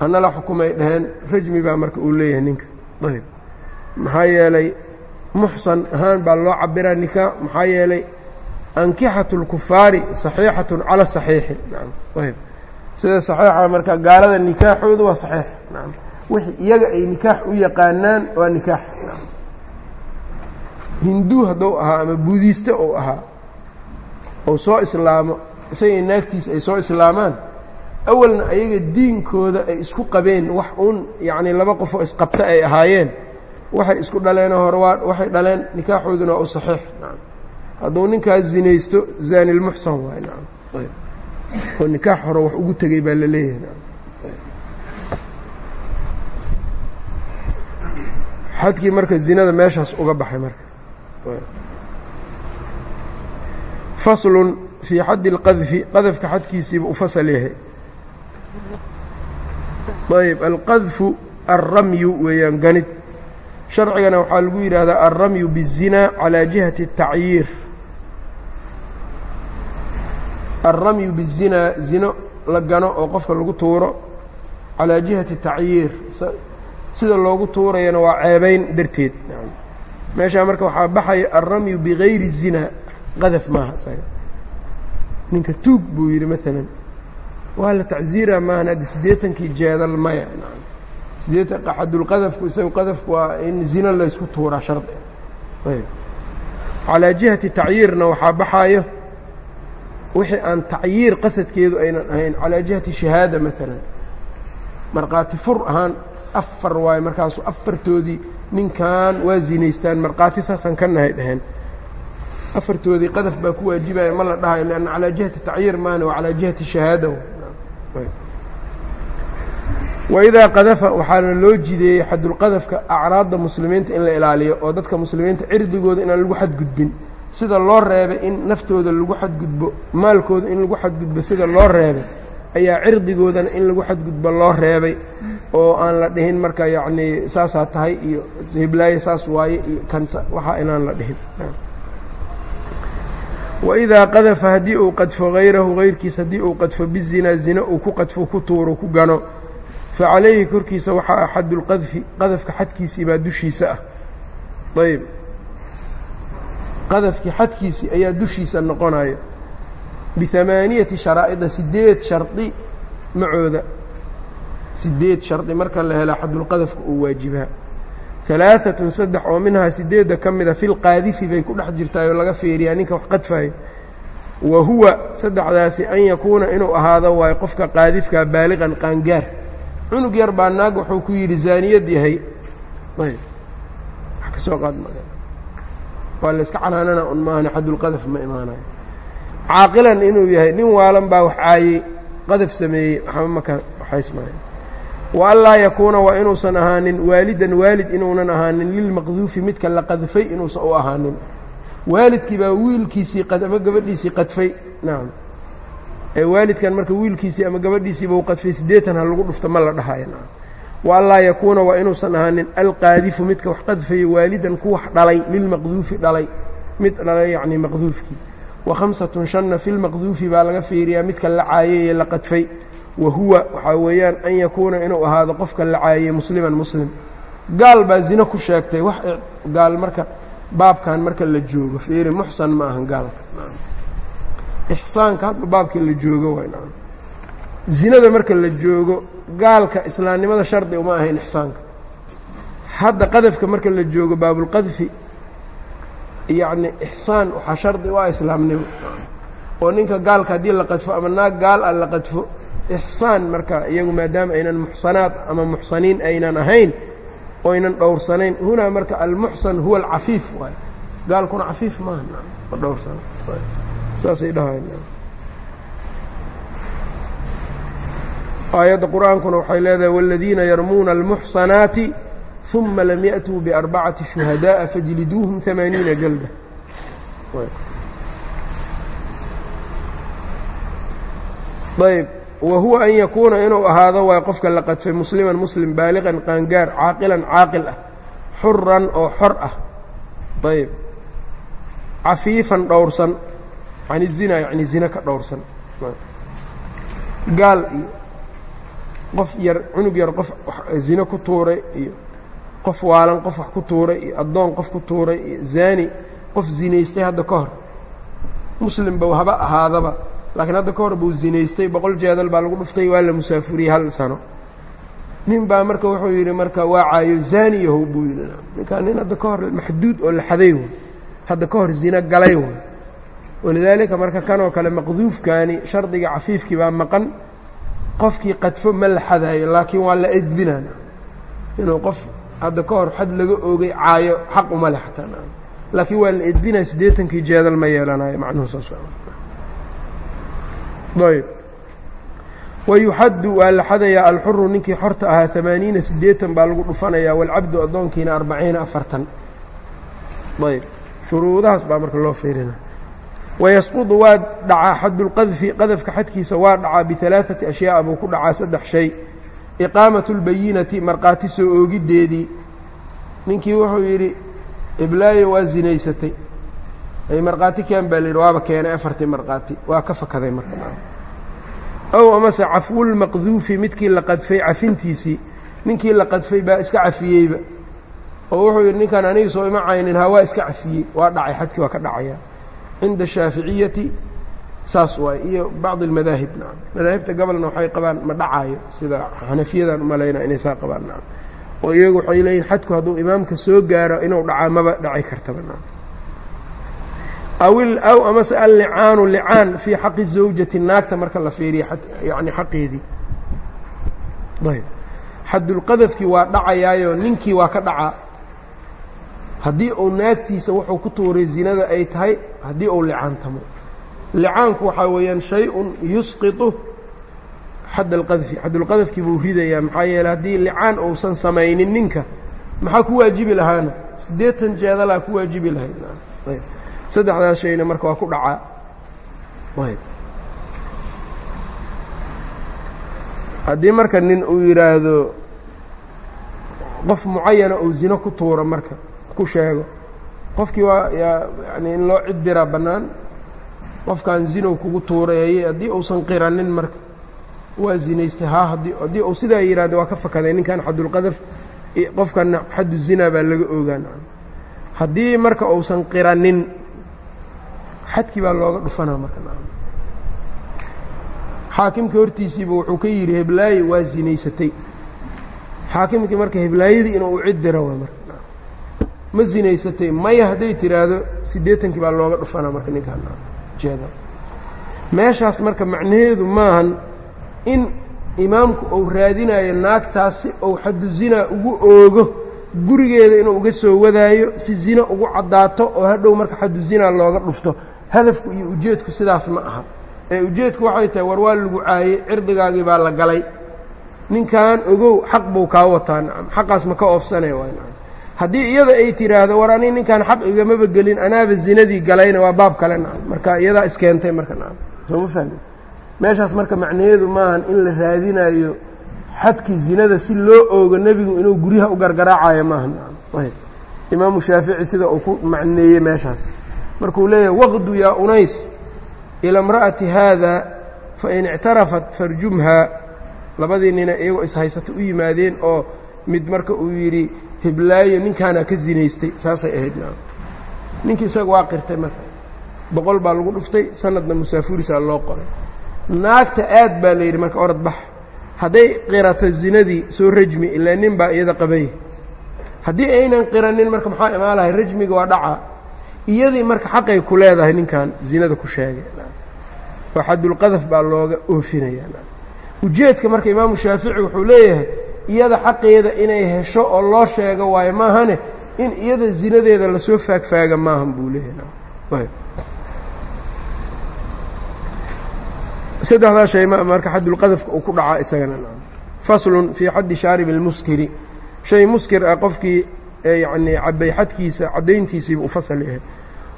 Hana la xukumay dhaheen rajmi baa marka uu leeyahay ninka. Ayb maxaa yeelay muxsan ahaan baa loo cabiraa nikaax maxaa yeelay ankixatu اlkufaari saxiixatun cala saxiixi. Ayb sida saxiixa marka gaalada nikaaxooda waa saxiix. Nacam wixii iyaga ay nikaax u yaqaanaan waa nikaax. Nacam hinduu hadduu ahaa ama buudiiste uu ahaa ou soo islaamo isagay naagtiisa ay soo islaamaan awalna ayaga diinkooda ay isku qabeen wax uun yacnii laba qofoo isqabta ay ahaayeen. Waxay isku dhaleenoo hore waa waxay dhaleen nikaaxooduna waa u saxiix. Nacam hadduu ninkaas zinaysto zaanilmuxsan waay. Nacam ayb oo nikaax hore wax ugu tegey baa la leeyahay nacam xadkii marka zinada meeshaas uga baxay marka faslun fii xaddi اlqadfi qadafka xadkiisiiba u fasal yahay ayb alqadfu alramyu weeyaan ganid sharcigana waxaa lagu yidhaahdaa alramyu biالzina calى jihati الtacyiir alramyu bizinaa zino la gano oo qofka lagu tuuro calaa jihati tacyiir sida loogu tuurayana waa ceebayn darteed meeshaa marka waxaa baxaya alramyu bigayri zinaa qadaf maaha isaga ninka tuug buu yidhi maalan waa la tacsiira maahan hadda siddeetankii jeedal maya siddeetan xadulqadafku isagu qadafku waa in zino laysku tuuraa shardi calaa jihati tacyiirna waxaa baxaayo wixii aan tacyiir qasadkeedu aynan ahayn calaa jihati shahaada maalan markhaati fur ahaan afar waayo markaasu afartoodii ninkan waa zinaystaan markhaati saasaan ka nahay dhaheen. Afartoodii qadaf baa ku waajibaya ma la dhahayo lanna calaa jihati tacyiir maana waa calaa jihati shahaada. Waidaa qadafa waxaana loo jideeyey xadulqadafka acraadda muslimiinta in la ilaaliyo oo dadka muslimiinta cirdigooda inaan lagu xadgudbin sida loo reebay in naftooda lagu xadgudbo maalkooda in lagu xadgudbo sida loo reebay ayaa cirdigoodana in lagu xadgudbo loo reebay oo aan la dhihin marka yacnii saasaa tahay iyo hiblaaye saas waaye iyo kansa waxaa inaan la dhihin. Waidaa qadafa haddii uu qadfo hayrahu hayrkiis haddii uu qadfo bizinaa zina uu ku qadfo ku tuuro ku gano fa calayhi korkiisa waxaa axadu lqadfi qadafka xadkiisii baa dushiisa ah. Ayb qadafkii xadkiisii ayaa dushiisa noqonaya. biamaaniyati sharaa'ida sideed shardi macooda. Sideed shardi marka la hela xadulqadafka uu waajibaa alaaatun saddex oo minhaa sideedda ka mida filqaadifi bay ku dhex jirtaayoo laga feeriyaa ninka wax qadfaayo. Wa huwa saddexdaasi an yakuuna inuu ahaado waayo qofka qaadifkaa baaliqan qaangaar. Cunug yar baa naag wuxuu ku yidhi zaaniyad yahay waa layska canaanana un maahan xadulqadaf ma imaanayo. Caaqilan inuu yahay nin waalan baa wax caayey qadaf sameeyey maka waxaysmaayo. Wa an laa yakuuna waa inuusan ahaanin waalidan waalid inuunan ahaanin lilmaqduufi midka la qadfay inuusan u ahaanin. Waalidkii baa wiilkiisii ama gabadhiisii qadfay nacam ee waalidkan marka wiilkiisii ama gabadhiisiiba u qadfay siddeetan ha lagu dhufto ma la dhahayo nacam wa an laa yakuuna waa inuusan ahaanin alqaadifu midka wax qadfayo waalidan ku wax dhalay lilmaqduufi dhalay. Mid dhalay yacnii maqduufkii. Wa khamsatun shanna fi lmaqduufi baa laga fiiriyaa midka la caayey ee la qadfay. Wa huwa waxaa weeyaan an yakuuna inuu ahaado qofka la caayey musliman muslim. Gaal baa zino ku sheegtay. Wax gaal marka baabkan marka la joogo fiiri muxsan ma ahan gaalka. Ixsaanka hadba baabkii la joogo waay zinada marka la joogo gaalka islaamnimada shardi uma ahayn ixsaanka. Hadda qadafka marka la joogo baabulqadfi yacni ixsaan waxaa shardi u ah islaamnimo. Oo ninka gaalka haddii la qadfo ama naag gaal ah la qadfo ixsaan marka iyagu maadaama aynan muxsanaad ama muxsaniin aynan ahayn oo aynan dhowrsanayn hunaa marka almuxsan huwa alcafiif. Waay gaalkuna cafiif maaha. Ma dhowrsana saasay dhahayn aayadda qur-aankuna waxay leedahay wاladiina yarmuuna almuxsanaati ثuma lam yaأtuu barbacati شhuhadaaءa fajliduuhum ثamaaniina jalda ayb wa huwa an yakuuna inuu ahaado waay qofka la qadfay musliman muslim baaliqan qaangaar caaqilan caaqil ah xuran oo xor ah ayb cafiifan dhowrsan can الzina yani zina ka dhowrsan gaal iyo qof yar cunug yar qof zino ku tuuray iyo qof waalan qof wax ku tuuray iyo addoon qof ku tuuray iyo zaani qof zinaystay hadda ka hor. Muslimba haba ahaadaba laakiin hadda ka hor buu zinaystay boqol jeedal baa lagu dhuftay waa la musaafuriyey hal sano. Nin baa marka wuxuu yidhi marka waa zaani yahow buu yidhi. Ninkaa nin hadda ka hor maxduud oo la xaday way hadda ka hor zino galay way walidaalika marka kanoo kale maqduufkaani shardiga cafiifkii baa maqan qofkii qadfo ma la xadaayo laakiin waa la edbinaan. Inuu qof hadda ka hor xad laga oogay caayo xaq uma leh xataa laakiin waa la edbinaya siddeetankii jeedal ma yeelanayo macnuhu saas ayb wayuxaddu waa la xadayaa alxuru ninkii xorta ahaa amaaniina siddeetan baa lagu dhufanayaa waalcabdu addoonkiina arbaciina afartan. Ayb shuruudahaas baa marka loo fiirina wayasqudu waa dhacaa xadulqadfi qadafka xadkiisa waa dhacaa bialaaثati ashyaaa buu ku dhacaa saddex shay iqaamatu اlbayinati markhaati soo oogiddeedii ninkii wuxuu yidhi iblaayo waa zinaysatay ay markhaati keen baa layidhi waaba keenay afartii markhaati waa ka fakaday marka ow amase cafwulmaqduufi midkii la qadfay cafintiisii ninkii la qadfay baa iska cafiyeyba oo wuxuu yidhi ninkan aniga soo ima caynin ha waa iska cafiyey waa dhacay xadkii waa ka dhacaya cinda ashaaficiyati saas waay iyo bacdi almadaahib nacam madaahibta gobolna waxay qabaan ma dhacaayo sida xanafiyadan umalaynaa inay saa qabaan nacam oo iyagu waxay leeyihiin xadku hadduu imaamka soo gaaro inuu dhacaa maba dhaci kartaba nacam awil aw amase allicaanu licaan fii xaqi zawjati naagta marka la fiiriya yani xaqeedii ayb xadulqadafkii waa dhacayaayo ninkii waa ka dhacaa haddii uu naagtiisa wuxuu ku tuuray zinada ay tahay haddii uu licaantamo. Licaanku waxaa weeyaan shay-un yusqiطu xadd alqadfi. Xadulqadafkii buu ridayaa maxaa yeeley haddii licaan uusan samaynin ninka maxaa ku waajibi lahaana? Siddeetan jeedalaa ku waajibi lahayd. Ayb. Saddexdaas shayna marka waa ku dhacaa. Ayb. Haddii marka nin uu yidhaahdo qof mucayana uu zino ku tuuro marka ku sheego. Qofkii waa yani in loo cid diraa bannaan qofkan zinow kugu tuurayaye haddii uusan qiranin marka waa zinaystay. Haa haddii haddii uu sidaa yidhahdo waa ka fakaday ninkan xadulqadaf qofkanna xaddu zinaa baa laga ogaan haddii marka uusan qiranin xadkii baa looga dhufanaa marka. Xaakimka hortiisiiba wuxuu ka yidhi heblaaye waa zinaysatay. Xaakimkii marka heblaayadii inuu u cid diro waa marka ma zinaysatay maya hadday tiraahdo siddeetankii baa looga dhufanaa marka ninkaan jeeda meeshaas marka macnaheedu maahan in imaamku uu raadinayo naagtaas si uu xaddu zinaa ugu oogo gurigeeda inuu uga soo wadaayo si zino ugu caddaato oo hadhow marka xaddu zina looga dhufto. Hadafku iyo ujeedku sidaas ma aha. Ee ujeedku waxay tahay war waa lagu caayey cirdigaagii baa la galay. Ninkan ogow xaq buu kaa wataa nacam xaqaas ma ka oofsanaya waa nacam haddii iyada ay tidhaahdo war ani ninkan xaq igamaba gelin anaaba zinadii galayna waa baab kale nacam marka iyadaa iskeentay marka nacam sooma fahmi? Meeshaas marka macnaheedu maahan in la raadinayo xadkii zinada si loo oogo nebigu inuu guryaha u gargaraacayo maaha nacam ayb imaamu shaafici sida uu ku macneeyey meeshaas. Markuu leeyahay waqdu yaa unays ila imra'ati haada fain ictarafat farjumhaa labadii nina iyagoo ishaysato u yimaadeen oo mid marka uu yidhi hiblaayo ninkaanaa ka zinaystay saasay ahayd ninkii isaga waa qirtay marka. Boqol baa lagu dhuftay sanadna musaafurisaa loo qoray. Naagta aad baa la yidhi marka orod bax. Hadday qirato zinadii soo rajmi ilaa nin baa iyada qabay. Haddii aynan qiranin marka maxaa imaan lahay rajmiga waa dhacaa iyadii marka xaqay ku leedahay ninkan zinada ku sheegay. Oo xadulqadaf baa looga oofinaya. Ujeedka marka imaamu shaafici wuxuu leeyahay iyada xaqeeda inay hesho oo loo sheego waayo maahane in iyada zinadeeda la soo faagfaaga maahan buu leeyahay saddexdaa shay marka xadulqadafka uu ku dhacaa isagana faslun fii xaddi shaaribi اlmuskiri shay muskir ah qofkii yacnii cabay xadkiisa caddayntiisiiba u fasal yahay.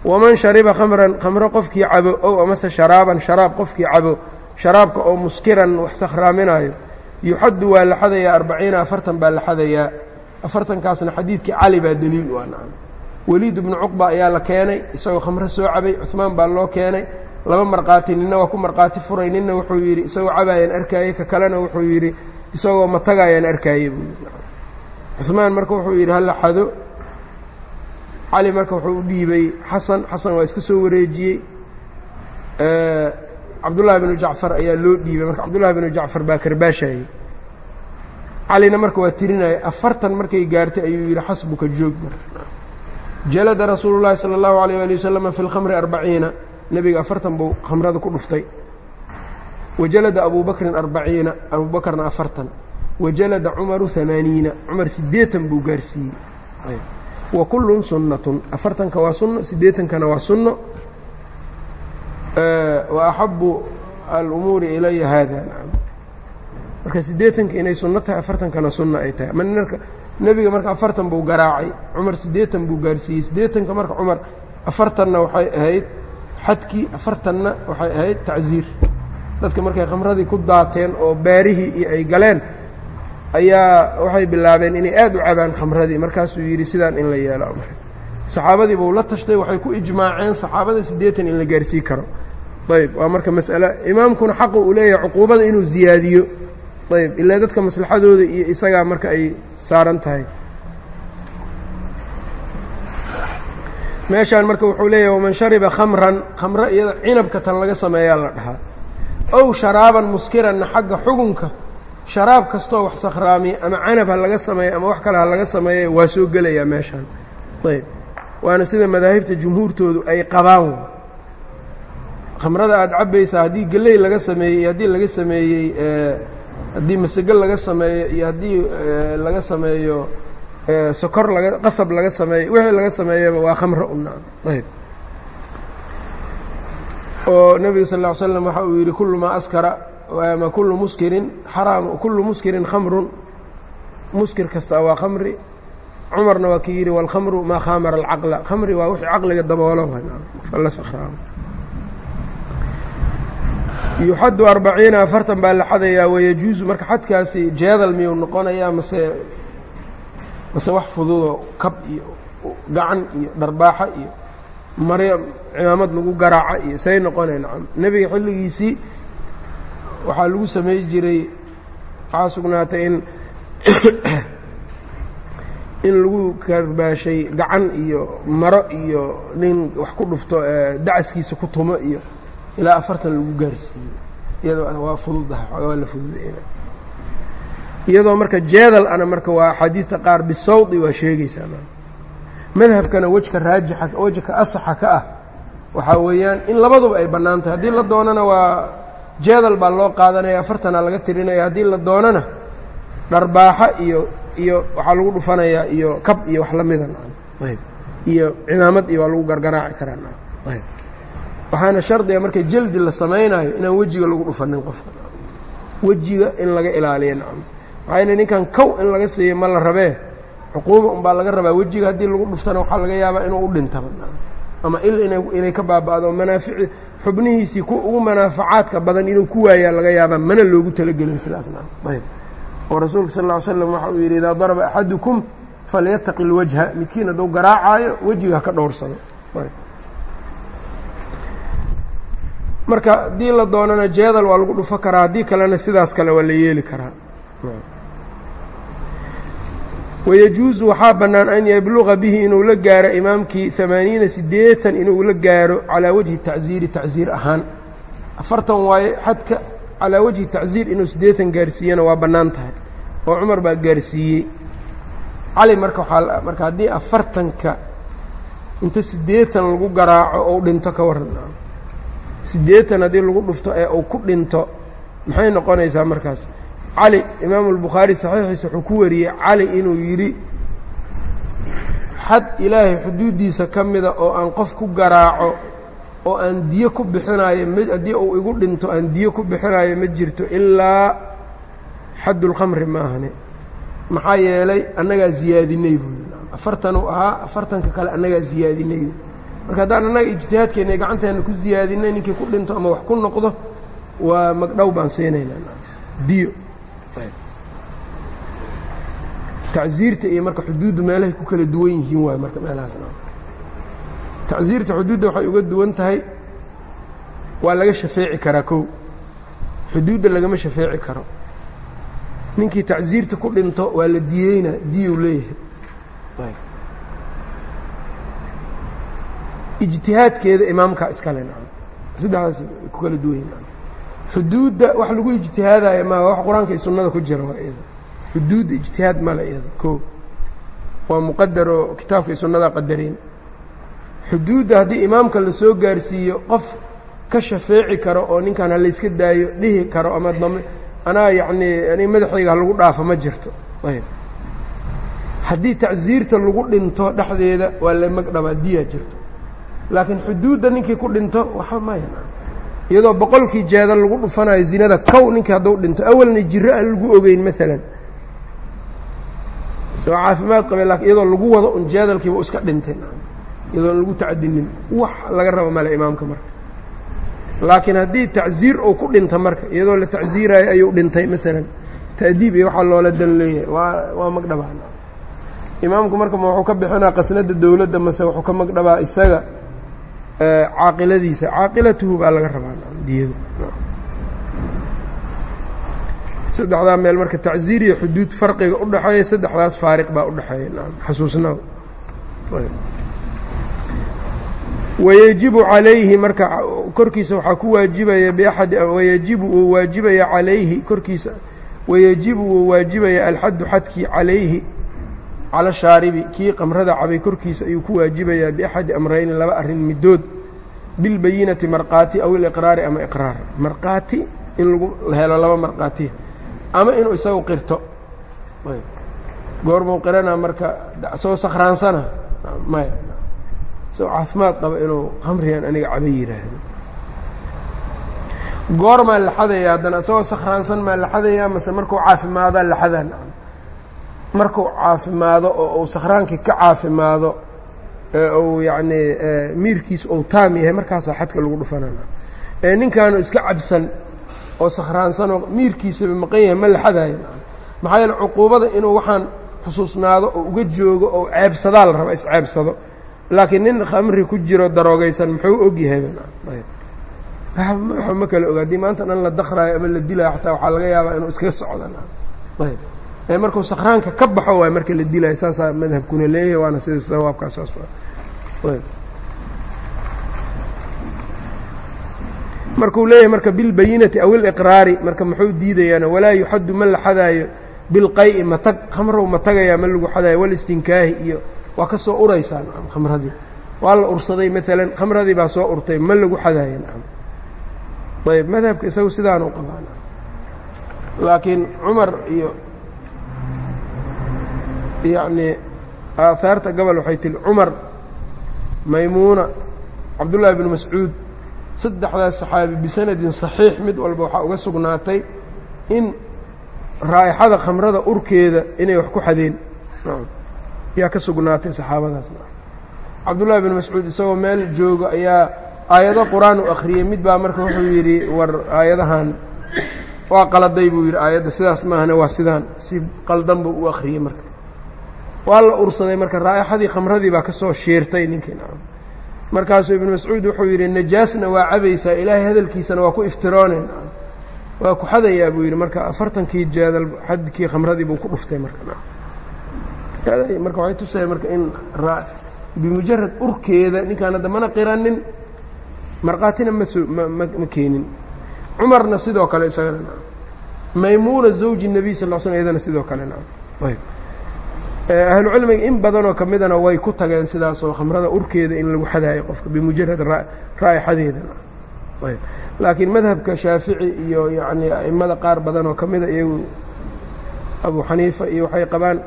Waman shariba khamran khamro qofkii cabo ow amase sharaaban sharaab qofkii cabo sharaabka oo muskiran wax sakhraaminaayo yuxaddu waa la xadayaa arbaciina afartan baa la xadayaa afartankaasna xadiidkii cali baa deliil u ah weliid ibnu cuqba ayaa la keenay isagoo khamro soo cabay cuhmaan baa loo keenay. Laba markhaati ninna waa ku markhaati furay ninna wuxuu yidhi isagoo cabaayaan arkaayey ka kalena wuxuu yidhi isagoo matagaayaan arkaayey buu cuhmaan marka wuxuu yidhi halla xado? Cali marka wuxuu u dhiibay xasan xasan waa iska soo wareejiyey cabdullaahi binu jacfar ayaa loo dhiibay. Marka cabdullahi binu jacfar baa karbaashayey calina marka waa tirinaya afartan markay gaartay ayuu yidhi xasbuka joog marka jalada rasuulu sala allahu alayh ali wasalama fi lkhamri arbaciina nebiga afartan buu khamrada ku dhuftay. Wajalada abuu bakrin arbaciina abuu bakrna afartan. Wajalada cumaru amaaniina cumar siddeetan buu gaarsiiyey. Wa kullun sunnatun. Afartanka waa sunno siddeetankana waa sunno wa axabu alumuuri ilaya haada marka siddeetanka inay sunno tahay afartankana sunno ay tahay. Marka nebiga marka afartan buu garaacay cumar siddeetan buu gaarsiiyey. Siddeetanka marka cumar afartanna waxay ahayd xadkii afartanna waxay ahayd tacsiir dadka markay khamradii ku daateen oo baarihii ay galeen ayaa waxay bilaabeen inay aad u cabaan khamradii. Markaasuu yidhi sidaan in la yeelo saxaabadii buu la tashtay waxay ku ijmaaceen saxaabada siddeetan in la gaarsii karo. Ayb waa marka mas'ale imaamkuna xaqu uu leeyahay cuquubada inuu ziyaadiyo. Ayb ilaa dadka maslaxadooda iyo isagaa marka ay saaran tahay. Meeshaan marka wuxuu leeyahay waman shariba khamran khamro iyada cinabka tan laga sameeyaa la dhahaa. Ow sharaaban muskiranna xagga xugunka sharaab kastoo wax sakhraamiya ama canab ha laga sameeyo ama wax kale ha laga sameeya waa soo gelayaa meeshaan. Ayb waana sida madaahibta jumhuurtoodu ay qabaan. Khamrada aada cabbaysaa haddii geley laga sameeyey iyo haddii laga sameeyey haddii masego laga sameeyo iyo haddii laga sameeyo sokor laga qasab laga sameeyo wixii laga sameeyaba waa khamro unaan ayb oo nebiga sal ll ly slam waxa uu yidhi kullu maa askara ama kullu muskirin xaraam kullu muskirin khamrun. Muskir kasta waa khamri cumarna waa ki yidhi wاlkhamru maa khamara alcaqla. Khamri waa wixii caqliga daboolo yuxaddu arbaciina afartan baa la xadayaa wayajuusu marka xadkaasi jeedal miyuu noqonayaa mase mase wax fududoo kab iyo gacan iyo dharbaaxo iyo maryo cimaamad lagu garaaca iyo say noqonay nacam nebiga xilligiisii waxaa lagu samey jiray waxaa in in lagu karbaashay gacan iyo maro iyo nin wax ku dhufto dacaskiisa ku tumo iyo ilaa afartan lagu gaarsiiyo. Iyadoo waa fududaha waa la fududeyna iyadoo marka jeedal ana marka waa axaadiidta qaar bisawdi waa sheegaysaa madhabkana wejka raajixa wejka asaxa ka ah waxaa weeyaan in labaduba ay bannaan tahay. Haddii la doonana waa jeedal baa loo qaadanaya afartanaa laga tirinaya haddii la doonana dharbaaxo iyo iyo waxaa lagu dhufanayaa iyo kab iyo wax la mida. Iyo cimaamad iyo waa lagu gargaraaci karaa. Waxaana shardiga marka jeldi la samaynayo inaan wejiga lagu dhufanin qofka. Wejiga in laga ilaaliyo nacam maxaa ninkan kow in laga siiyo ma la rabee. Cuquuba unbaa laga rabaa wejiga haddii lagu dhuftana waxaa laga yaabaa inuu u dhintaba ama il inay ka baaba'do manaafici xubnihiisii ku ugu manaafacaadka badan inuu ku waayaa laga yaabaa mana loogu talagelin sidaasna ayb oo rasuulka sal ly slam waxa uu yidhi idaa daraba axadukum falyataqi اlwajha midkiin hadduu garaacaayo wejiga haka dhowrsado. Marka haddii la doonana jeedal waa lagu dhufo karaa haddii kalena sidaas kale waa la yeeli karaa. Wayajuusu waxaa bannaan an yabluqa bihi inuu la gaaro imaamkii amaaniina siddeetan inuu la gaaro calaa wajhi tacziiri tacziir ahaan. Afartan waaye xadka calaa wajhi tacziir inuu siddeetan gaarsiiyana waa bannaan tahay. Oo cumar baa gaarsiiyey. Cali marka waaa marka haddii afartanka inta siddeetan lagu garaaco ou dhinto ka warran. Siddeetan haddii lagu dhufto ee uu ku dhinto maxay noqonaysaa markaas? Cali imaamu albukhaari saxiixiisa wuxuu ku wariyey cali inuu yidhi xad ilaahay xuduuddiisa ka mida oo aan qof ku garaaco oo aan diyo ku bixinaayo m haddii uu igu dhinto aan diyo ku bixinaayo ma jirto ilaa xaddulkhamri ma ahane maxaa yeelay annagaa ziyaadinay buui afartanuu ahaa afartanka kale annagaa ziyaadinay. Marka haddaan annaga ijtihaadkeenna gacanteena ku ziyaadinay ninkii ku dhinto ama wax ku noqdo waa magdhow baan siinaynaa diyo. Tacziirta iyo marka xuduuddu meelahay ku kala duwan yihiin waay marka meelahaas tacziirta xuduudda waxay uga duwan tahay waa laga shafeeci karaa kow. Xuduudda lagama shafeeci karo. Ninkii tacziirta ku dhinto waa la diyeynaa diyuu leeyahay. Ijtihaadkeeda imaamkaa iskale saddexdaas ku kala duwan yihiin xuduudda wax lagu ijtihaadayo maa wax qur'aanka iyo sunnada ku jira waa iyada xuduudda ijtihaad male iyada koo waa muqadar kitaabka iyo sunnadaa qadareen xuduudda haddii imaamka la soo gaarsiiyo qof ka shafeeci karo oo ninkan ha layska daayo dhihi karo ama anaa yacnii ani madaxayga ha lagu dhaafo ma jirto. Ayb haddii tacsiirta lagu dhinto dhexdeeda waa la magdhabaa jirto. Laakiin xuduudda ninkii ku dhinto waxa maya iyadoo boqolkii jeeda lagu dhufanayo zinada kow ninkii hadduu dhinto awalna jiro aan lagu ogeyn maalan soo caafimaad qabay laakiin iyadoo lagu wado un jeedalkiiba iska dhintay iyadoon lagu tacadinin wax laga rabo male imaamka marka. Laakiin haddii tacsiir uu ku dhinto marka iyadoo la tacsiiraayo ayuu dhintay maalan ta'diib iyo waxaa loola dan leeyahay waa waa magdhabaa imaamku marka ma wuxuu ka bixinaa qasnada dowladda mase wuxuu ka magdhabaa isaga caaqiladiisa. Caaqilatuhu baa laga rabaa diyada. Saddexdaa meel marka tacsiir iyo xuduud farqiga u dhexeeya saddexdaas faariq baa u dhexeeya wayajibu calayhi marka korkiisa waxaa ku waajibaya biaxadi wayajibu uu waajibaya calayhi korkiisa wayajibu uu waajibaya alxaddu xadkii calayhi cala shaaribi kii qamrada cabay korkiisa ayuu ku waajibayaa biaxadi amrayni laba arrin middood bilbayinati markhaati aw iliqraari ama iqraar. Markhaati in lagu helo laba markhaatiya ama inuu isagu qirto. Goormuu qiranaa marka soo sakhraansana maya soo caafimaad qaba inuu khamrigan aniga cabay yidhaahdo goormaa la xadaya haddana isagoo sakhraansan maa la xadayaa mase markuu caafimaadaa la xadaa nacam. Markuu caafimaado oo uu sakhraankii ka caafimaado ee uu yacnii miirkiis uu taam yahay markaasaa xadka lagu dhufanana ee ninkaanu iska cabsan oo sakhraansanoo miirkiisaba maqan yahay ma la xadaayo maxaa yeele cuquubada inuu waxaan xusuusnaado oo uga joogo oo ceebsadaa la raba isceebsado laakiin nin khamri ku jiro daroogaysan muxuu og yahayba ma kala oga haddii maanta dhan la dakraayo ama la dilaayo xataa waxaa laga yaabaa inuu iskaga ee markuu sakhraanka ka baxo waay marka la dilaayo saasaa madhabkuna leeyahay waana sida sawaabkaas saas markuu leeyahay marka bilbayinati aw iliqraari marka muxuu diidayaana walaa yuxaddu ma la xadaayo bilqay'i matag khamrow matagayaa ma lagu xadaayo walistinkaahi iyo waa ka soo uraysaa nacam khamradii waa la ursaday maalan khamradii baa soo urtay ma lagu xadaayo nacam ayb madhabka isagu sidaanu qabaa laakiin cumar iyo yacnii aahaarta gobol waxay tiri cumar maymuuna cabdullaahi bnu mascuud saddexdaas saxaabi bisanadin saxiix mid walba waxaa uga sugnaatay in raa'ixada khamrada urkeeda inay wax ku xadeen yaa ka sugnaatay saxaabadaas. Cabdullaahi bnu mascuud isagoo meel joogo ayaa aayado qur'aan u akhriyey mid baa marka wuxuu yidhi war aayadahan waa qaladay buu yidhi. Aayadda sidaas maahane waa sidaan si qaldan buu u akhriyey marka. Waa la ursaday marka raa'ixadii khamradii baa ka soo shiirtay ninkii markaasuu ibnu mascuud wuxuu yidhi najaasna waa cabaysaa ilaahay hadalkiisana waa ku iftirooneen waa ku xadayaa buu yidhi. Marka afartankii jeedal xadkii khamradii buu ku dhuftay marka marka waxay tusaya marka in bimujarad urkeeda ninkaan hadda mana qiranin markhaatina ma keenin. Cumarna sidoo kale isagana maymuuna zawji الnabiy sal l slm iyadana sidoo kale ayb ahlucilmiga in badanoo ka midana way ku tageen sidaasoo khamrada urkeeda in lagu xadaayo qofka bimujarad raa'ixadeeda ayb laakiin madhabka shaafici iyo yacnii a'immada qaar badanoo ka mida iyagu abu xaniifa iyo waxay qabaan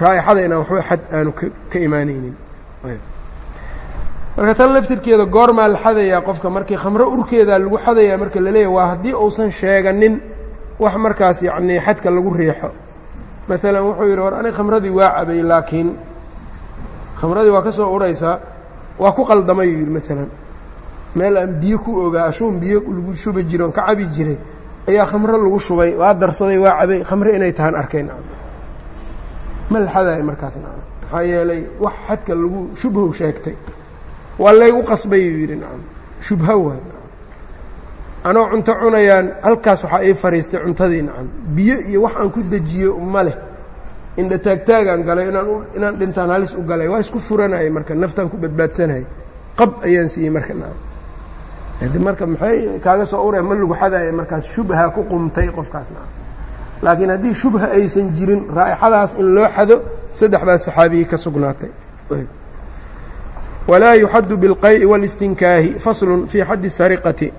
raa'ixada inaan waxba xad aanu ka imaanaynin. Marka tan laftirkeeda goormaa la xadayaa qofka markii khamro urkeedaa lagu xadayaa marka la leeyahy waa haddii uusan sheeganin wax markaas yacnii xadka lagu riixo. Maalan wuxuu yidhi war aniga khamradii waa cabay laakiin khamradii waa ka soo uraysaa waa ku qaldamay yuu yidhi maalan meel aan biyo ku ogaa ashuun biyo lagu shubi jiro on ka cabi jiray ayaa khamro lagu shubay waa darsaday waa cabay khamre inay tahaan arkay nacam ma la xadaayo markaas nacam maxaa yeelay wax xadka lagu shubhow sheegtay. Waa laygu qasbay yuu yidhi nacam shubha waay anoo cunto cunayaan halkaas waxaa ii fadhiistay cuntadii nacam biyo iyo wax aan ku dejiyo ma leh. Indha taagtaagaan galay inaan inaan dhintaan halis u galay. Waa isku furanayay marka naftaan ku badbaadsanayay. Qab ayaan siiyey marka nacam. Marka maxay kaaga soo uraya ma lagu xadaaya markaas shubha ku qumtay qofkaas nacam laakiin haddii shubha aysan jirin raa'ixadaas in loo xado saddexdaas saxaabiyey ka sugnaatay walaa yuxaddu biاlqay'i wاlistinkaahi faslun fii xaddi sariqati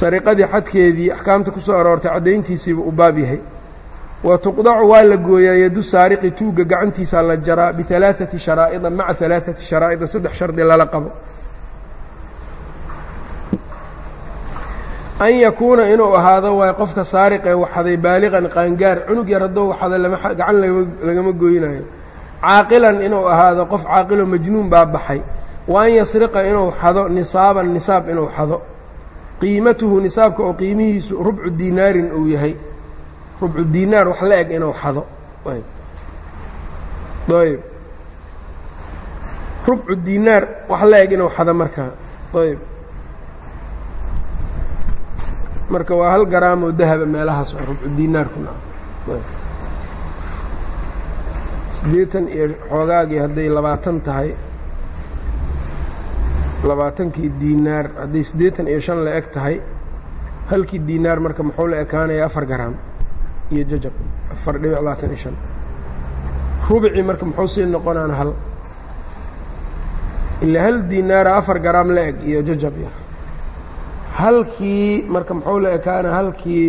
sariqadii xadkeedii axkaamta ku soo aroortay caddayntiisiiba u baab yahay wa tuqdacu waa la gooyaa yadu saariqi tuugga gacantiisaa la jaraa bialaaثati sharaa'ida maca alaaثati sharaa'ida saddex shardi lala qabo An yakuuna inuu ahaado waay qofka saariqee waxaday baaliqan qaangaar cunug yar hadduu waxada gacan lagama gooynayo caaqilan inuu ahaado qof caaqilo majnuun baa baxay wa an yasriqa inuu xado nisaaban nisaab inuu xado qiimatuhu nisaabka oo qiimihiisu rubcu diinaarin uu yahay rubcu diinaar wax la eg inuu xado ayb rubcu diinaar wax la eg inuu xado markaa ayb marka waa hal garaamoo dahaba meelahaas waa rubcu diinaarkuna siddeetan iyo xoogaagii hadday labaatan tahay labaatankii diinaar hadday siddeetan iyo shan la eg tahay halkii diinaar marka muxuu la ekaanaya afar garaam iyo jajab afar dhibic labaatan iyo shan. Rubicii marka muxuu sii noqonaan hal. Ilaa hal diinaara afar garaam la eg iyo jajab yar halkii marka muxuu la ekaana halkii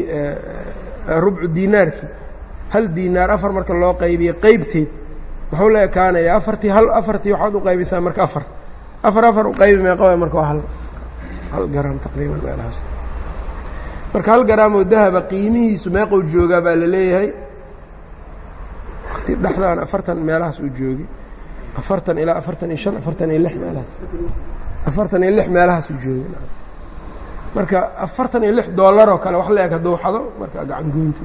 rubcu diinaarkii hal diinaar afar marka loo qaybiye qeybteed muxuu la ekaanayaa afartii hal afartii waxaad u qaybisaa marka afar. Afar afar u qaybi meeqaba marka waa hal hal garaam taqriiban meelahaas marka hal garaamoo dahaba qiimihiisu meeqou joogaa baa la leeyahay. Waqti dhexdaan afartan meelahaas uu joogay afartan ilaa afartan iyo shan afartan iyo lix meelahaas. Afartan iyo lix meelahaas uu joogay marka afartan iyo lix dollar oo kale wax la eg hadduu xado marka gacan goynti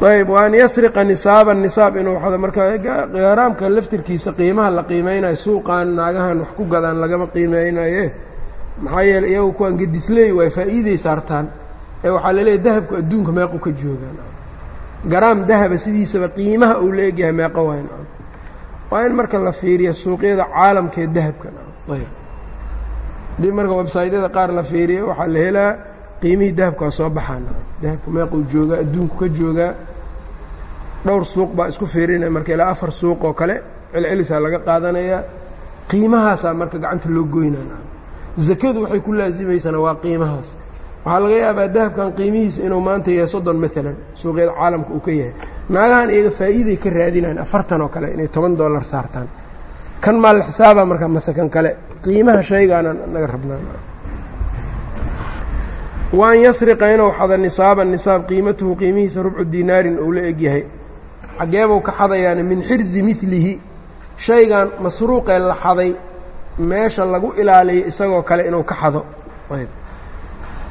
ayb. Waan yasriqa nisaaban nisaab inuu xado marka garaamka laftirkiisa qiimaha la qiimeynayo suuqan naagahan wax ku gadaan lagama qiimeynaye maxaa yeeley iyagu kuwaan gedisley waa faa'iiday saartaan ee waxaa laleeyahy dahabku adduunka meequ ka joogaan garaam dahaba sidiisaba qiimaha uu la egyahay meeqo wayn. Waa in marka la fiiriya suuqyada caalamkee dahabka. Ayb haddii marka websaytyada qaar la fiiriyo waxaa la helaa qiimihii dahabka waa soo baxaan dahabku meequu joogaa adduunku ka joogaa dhowr suuq baa isku fiirinaya marka ilaa afar suuq oo kale celcelisaa laga qaadanayaa. Qiimahaasaa marka gacanta loo goynaa zakadu waxay ku laasimaysana waa qiimahaas. Waxaa laga yaabaa dahabkan qiimihiisa inuu maanta yahay soddon maalan suuqyada caalamka uu ka yahay. Naagahan iyaga faa'iiday ka raadinaan afartan oo kale inay toban dollar saartaan kan maa la xisaaba marka mase kan kale. Qiimaha shaygaanaan naga rabnaan wa an yasriqa inuu xado nisaaban nisaab qiimatuhu qiimihiisa rubcu dinaarin uu la egyahay xaggeebuu ka xadayaana min xirzi milihi shaygan masruuqee la xaday meesha lagu ilaaliyo isagoo kale inuu ka xado.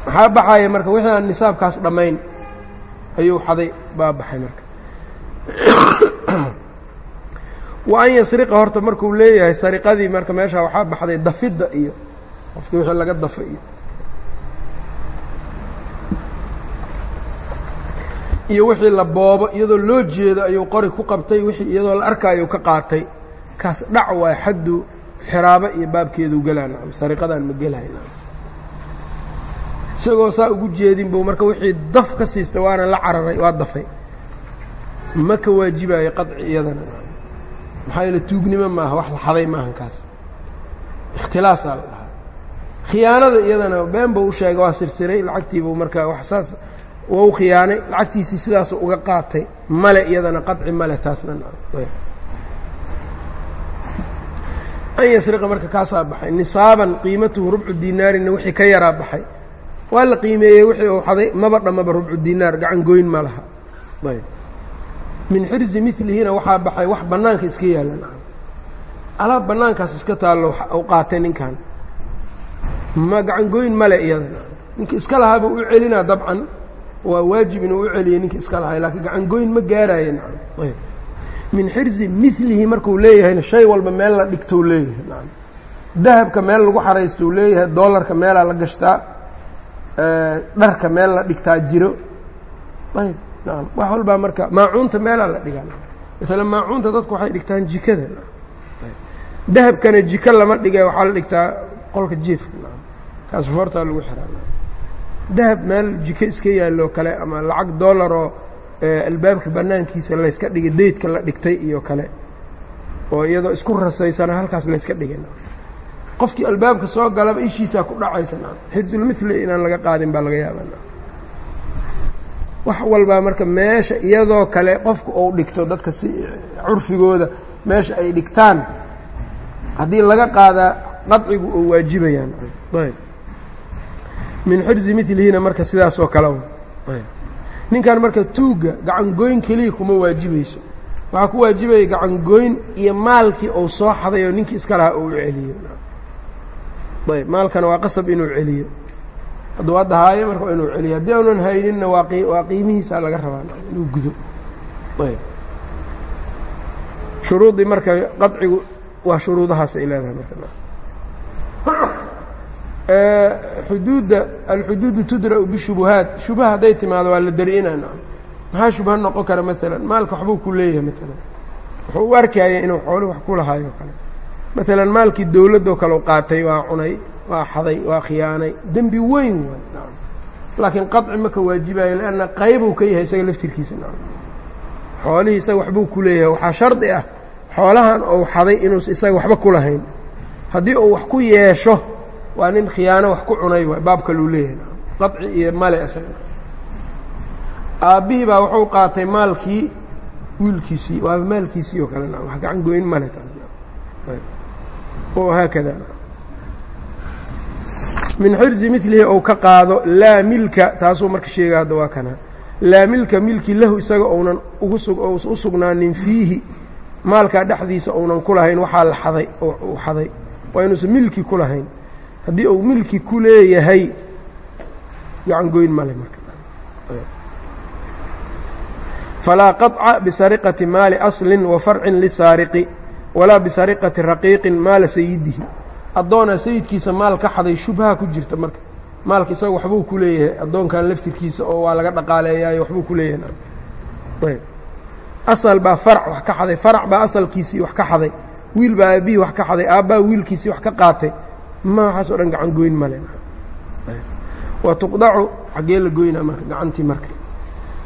Maxaa baxaya marka wixii aan nisaabkaas dhammayn ayuu xaday baa baxay marka wa an yasriqa horta markuu leeyahay sariqadii marka meeshaa waxaa baxday dafidda iyo qofkii wixii laga dafa iyo iyo wixii la boobo iyadoo loo jeedo ayuu qori ku qabtay wixii iyadoo la arkaayo ka qaatay. Kaas dhac waa xaddu xiraabo iyo baabkeedu gelaa nacam sariqadaan ma gelahay isagoo saa ugu jeedin buu marka wixii daf ka siistay waana la cararay waa dafay. Ma ka waajibayo qaci iyadana maxaa yeele tuugnimo maaha wax la xaday maahan kaas. Ikhtilaasaa la dhahaa. Khiyaanada iyadana been buu u sheegay waa sirsiray lacagtiibuu marka wax saas wou khiyaanay lacagtiisii sidaasu uga qaatay male iyadana qaci male taasna an yasriqa marka kaasaa baxay. Nisaaban qiimatuhu rubcu dinaarina wixii ka yaraa baxay. Waa la qiimeeyey wixii uu xaday maba dhammaba rubcu dinaar gacan goyn ma laha. Ayb min xirzi milihina waxaa baxay wax bannaanka iska yaalan alaab bannaankaas iska taallo u qaatay ninkan ma gacan goyn male iyadana ninka iska lahaaba u celinaa dabcan. Waa waajib inuu u celiyo ninka iska lahay laakiin gacan goyn ma gaaraayo nacam min xirzi milihi markuu leeyahayna shay walba meel la dhigtou leeyahay nacam dahabka meel lagu xaraystou leeyahay doolarka meelaa la gashtaa dharka meel la dhigtaa jiro. Ayb wax walbaa marka maacuunta meelaa la dhigaa maalan maacuunta dadku waxay dhigtaan jikada. Dahabkana jiko lama dhigay waxaa la dhigtaa qolka jiefka nacam kaas foortaa lagu xiraa. Dahab meel jiko iska yaaloo kale ama lacag dollar oo albaabka bannaankiisa layska dhigay deydka la dhigtay iyo kale. Oo iyadoo isku rasaysana halkaas layska dhigay. Qofkii albaabka soo galaba ishiisaa ku dhacaysa. Xirsulmithli inaan laga qaadin baa laga yaabaa wax walbaa marka meesha iyadoo kale qofku uu dhigto dadka si curfigooda meesha ay dhigtaan haddii laga qaadaa qadcigu oo waajibayaan. Min xirzi milihina marka sidaas oo kale ninkan marka tuugga gacangoyn keliya kuma waajibayso. Waxaa ku waajibaya gacangoyn iyo maalkii uu soo xaday oo ninkii iska lahaa uu u celiyo ayb. Maalkana waa qasab inuu celiyo hadda haayo marka inuu celiyo. Haddii aanan hayninna waa waa qiimihiisaa laga rabaa inuu gudo. Ayb. Shuruudii marka qadcigu waa shuruudahaas ay leedahay marka. Xuduudda alxuduudu tudra'u bishubuhaat. Shubha hadday timaado waa la dari'inaa nacam maxaa shubha noqon kara maalan maalka waxbuu ku leeyahay maalan wuxuu u arkaya inuu xooli wax ku lahaayo kale. Maalan maalkii dowladdoo kale u qaatay waa cunay waa xaday waa khiyaanay. Dembi weyn waay. Laakiin qaطci ma ka waajibayo lanna qaybuu ka yahay isaga laftirkiisa. Xoolihii isaga waxbuu ku leeyahay waxaa shardi ah. Xoolahan ou xaday inuus isaga waxba ku lahayn. Haddii uu wax ku yeesho waa nin khiyaano wax ku cunay waay baab kaluu leeyahay. Qaطci iyo male isaga. Aabbihii baa wuxuu qaatay maalkii wiilkiisii waaba maalkiisii oo kale wax gacan goyn male taas. Haakada min xirzi milihi ou ka qaado laa milka taasuu marka sheega hadda waa kana. Laa milka milki lahu isaga ounan u sugnaanin fiihi maalkaa dhexdiisa ounan ku lahayn waxaa la xaday uu xaday. Waa inuusan milki ku lahayn. Haddii uu milki ku leeyahay gacan goyn male marka. Falaa qaطca bisariqati maali aslin wa farcin lisaariqi walaa bisariqati raqiiqin maala sayidihi addoona sayidkiisa maal ka xaday shubha ku jirta marka. Maalka isaga waxbuu ku leeyahay addoonkan laftirkiisa oo waa laga dhaqaaleeyaayo waxbuu ku leeyahay asal baa farac wax ka xaday farac baa asalkiisii wax ka xaday wiil baa aabbihii wax ka xaday aabbaa wiilkiisii wax ka qaatay. Ma waxaas o dhan gacan goyn male wa tuqdacu xaggee la goynaa marka gacantii marka.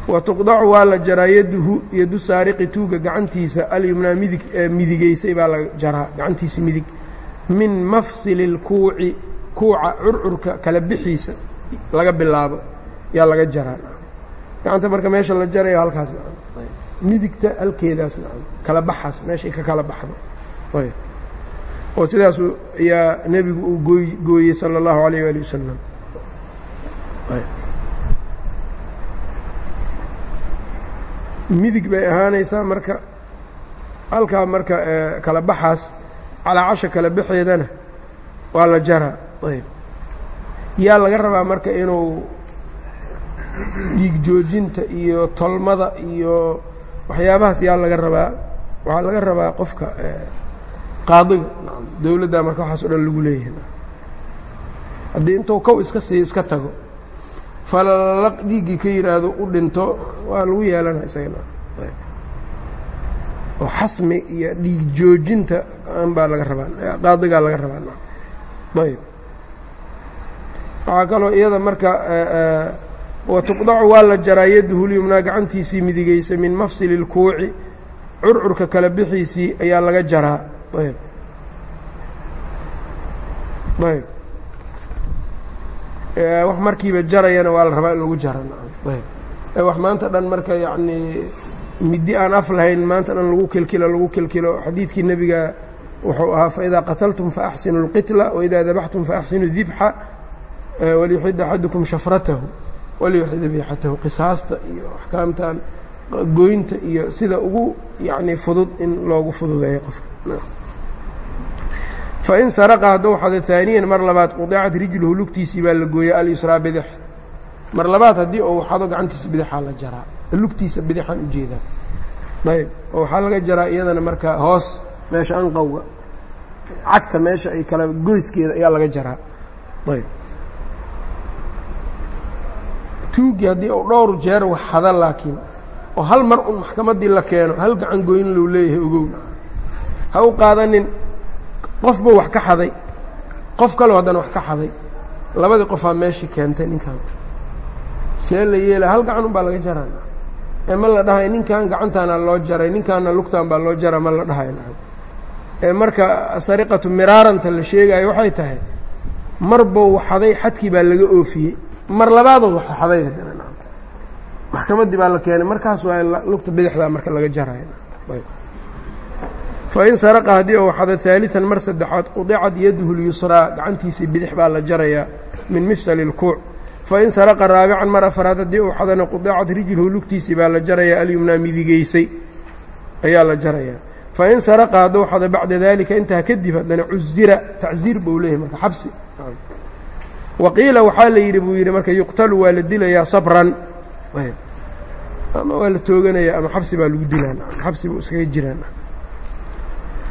Wa tuqdacu waa la jaraa yaduhu yadu saariqi tuuga gacantiisa alyumnaa midig midigeysay baa la jaraa gacantiisa midig min mafsili اlkuuci kuuca curcurka kala bixiisa laga bilaabo yaa laga jaraa gacanta marka meesha la jarayo halkaas midigta halkeedaas kala baxaas meeshay ka kala baxdo oo sidaasu ayaa nebigu uu gooy gooyey salى اllahu عalيyه wali wasalam midig bay ahaanaysaa marka halkaa marka kala baxaas calaacasha kala baxeedana waa la jaraa. Ayb. Yaa laga rabaa marka inuu dhiig joojinta iyo tolmada iyo waxyaabahaas yaa laga rabaa. Waxaa laga rabaa qofka qaadiga. Dowladda marka waxaas o dhan lagu leeyahay. Haddii intuu kow iska siiyo iska tago falalaq dhiiggii ka yidhaahdo u dhinto waa lagu yeelana isagana oo xasmi iyo dhiig joojinta an baa laga rabaa qaadigaa laga rabaa. Ayb. Waxaa kaloo iyada marka watuqdacu waa la jaraa yaduhu lyumnaa gacantiisii midigeysa min mafsili اlkuuci curcurka kala bixiisii ayaa laga jaraa. Ayb. Ayb. Wax markiiba jarayana waa la rabaa in lagu jara ayb. Wax maanta dhan marka yacnii midi aan af lahayn maanta dhan lagu kilkilo lagu kilkilo xadiidkii nebiga wuxuu ahaa faidaa qataltum faaxsinu اlqitla waidaa dabaxtum faaxsinu dibxa waliyuxid axadukum shafratahu waliyuxid biixatahu qisaasta iyo axkaamtan goynta iyo sida ugu yacni fudud in loogu fududeeyo qofka. Fain saraqa hadduu xado haaniyan mar labaad qudicat rijluhu lugtiisii baa la gooyey alyusraa bidix. Mar labaad haddii uu xado gacantiisa bidixaa la jaraa lugtiisa bidixaan u jeedaa ayb oo waxaa laga jaraa iyadana marka hoos meesha anqowga cagta meesha ay kala goyskeeda ayaa laga jaraa. Ayb. Tuuggii haddii uu dhowr jeer wax xada laakiin oo hal mar un maxkamaddii la keeno hal gacan goyn lou leeyahay ogowna. Ha u qaadanin qofbuu wax ka xaday qof kaloo haddana wax ka xaday. Labadii qofaa meeshii keentay ninkan see la yeela hal gacan un baa laga jaraa ee ma la dhahayo ninkan gacantaana loo jaray ninkaana lugtaan baa loo jara ma la dhahayo ee marka sariqatu miraaranta la sheegayo waxay tahay marbow waxaday xadkii baa laga oofiyey mar labaadoo waxxaday maxkamaddii baa la keenay markaas waa lugta bidixdaa marka laga jarayfain saraqa haddii ou waxada haalian mar saddexaad qudicad yadhu lyusraa gacantiisii bidix baa la jarayaa min mifsali اlkuuc fain saraqa raabican mar afaraad haddii uu xadana qudicad rijluhu lugtiisii baa la jarayaa alyumnaa midigeysay ayaa la jarayaa fain saraqa hadduu xado bacda dalika intaa kadib haddana cuzira tacziir buu leeyahay marka xabsi waqiila waxaa la yidhi buu yidhi marka yuqtalu waa la dilayaa sabran ama waa la tooganaya ama xabsi baa lagu dilaa xabsi buu iskaga jiraan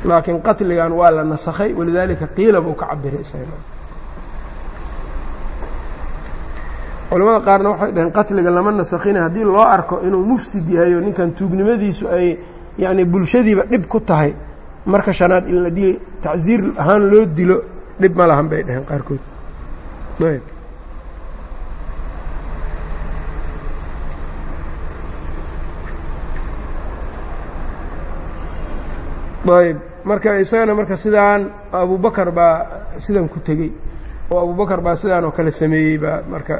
laakiin qatligan waa la nasakhay walidaalika qiila buu ka cabiray isaga culamada qaarna waxay dhaheen qatliga lama nasakhina haddii loo arko inuu mufsid yahay oo ninkan tuugnimadiisu ay yacni bulshadiiba dhib ku tahay marka shanaad in haddii tacsiir ahaan loo dilo dhib ma lahan bay dhaheen qaarkood. Ayb. Marka isagana marka sidaan abubakar baa sidan ku tegey oo abubakar baa sidaan oo kale sameeyey baa marka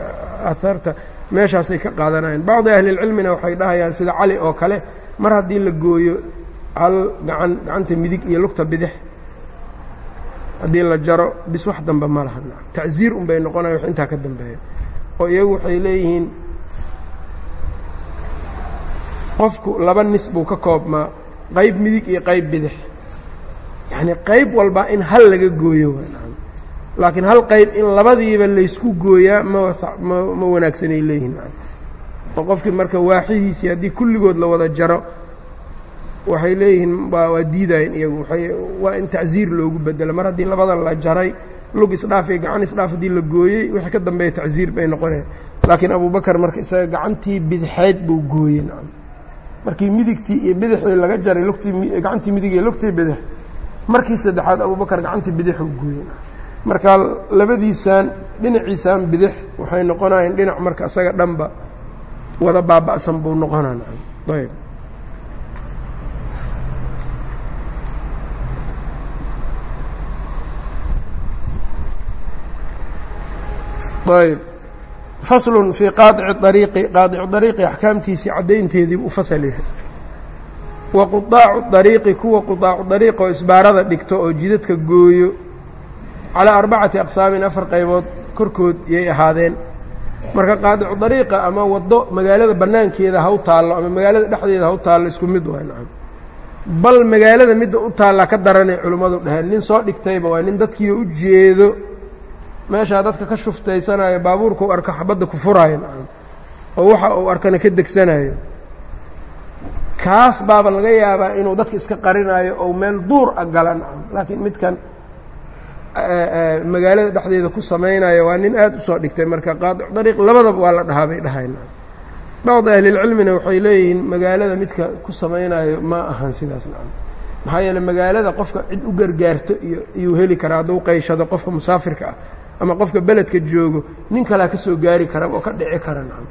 aahaarta meeshaasay ka qaadanayeen bacdi ahlilcilmina waxay dhahayaan sida cali oo kale mar haddii la gooyo hal gacan gacanta midig iyo lugta bidix haddii la jaro bis wax dambe ma laha. Tacsiir un bay noqonayan wax intaa ka dambeeya oo iyagu waxay leeyihiin qofku laba nis buu ka koobmaa qayb midig iyo qayb bidix. Yacnii qayb walba in hal laga gooyo laakiin hal qayb in labadiiba laysku gooyaa ma wanaagsanay leeyihiin oo qofkii marka waaxihiisii haddii kulligood la wada jaro waxay leeyihiin waa diidayeen iyagu waay waa in tacsiir loogu bedelo mar haddii labadan la jaray lug isdhaaf iyo gacan isdhaaf haddii la gooyey wixii ka dambeeya tacsiir bay noqonaya laakiin abubakar marka isaga gacantii bidixeyd buu gooyey markii midigtii iyo bidixdii laga jaray lugtii gacantii midig iyo lugtii bidix markii saddexaad abubakar gacantii bidixuu gooyey marka labadiisaan dhinaciisaan bidix waxay noqonayeen dhinac marka isaga dhanba wada baaba'san buu noqonaa ayb ayb faslun fii qaadici ariiqi qaadicu dariiqi axkaamtiisii caddaynteedii u fasal yahay. Wa qudaacu dariiqi kuwa qudaacu dariiq oo isbaarada dhigto oo jidadka gooyo calaa arbacati aqsaamin afar qaybood korkood yay ahaadeen. Marka qaadicu dariiqa ama waddo magaalada bannaankeeda ha u taallo ama magaalada dhexdeeda ha u taallo isku mid waa nacam. Bal magaalada midda u taallaa ka daranay culimmadu dhaheen nin soo dhigtayba waa nin dadkiio u jeedo. Meeshaa dadka ka shuftaysanayo baabuurka u arko xabadda ku furaayo nacam. Oo waxa uu arkana ka degsanayo kaas baaba laga yaabaa inuu dadka iska qarinayo oo meel duur a gala nacam. Laakiin midkan magaalada dhexdeeda ku samaynayo waa nin aad u soo dhigtay. Marka dariiq labadaba waa la dhahaa bay dhahayn. Bacdi ahlilcilmina waxay leeyihiin magaalada midka ku samaynayo ma ahan sidaas nacam. Maxaa yeele magaalada qofka cid u gargaarto iyo iyuu heli karaa hadduu qayshado qofka musaafirka ah ama qofka beledka joogo nin kalea ka soo gaari kara oo ka dhici kara nacam.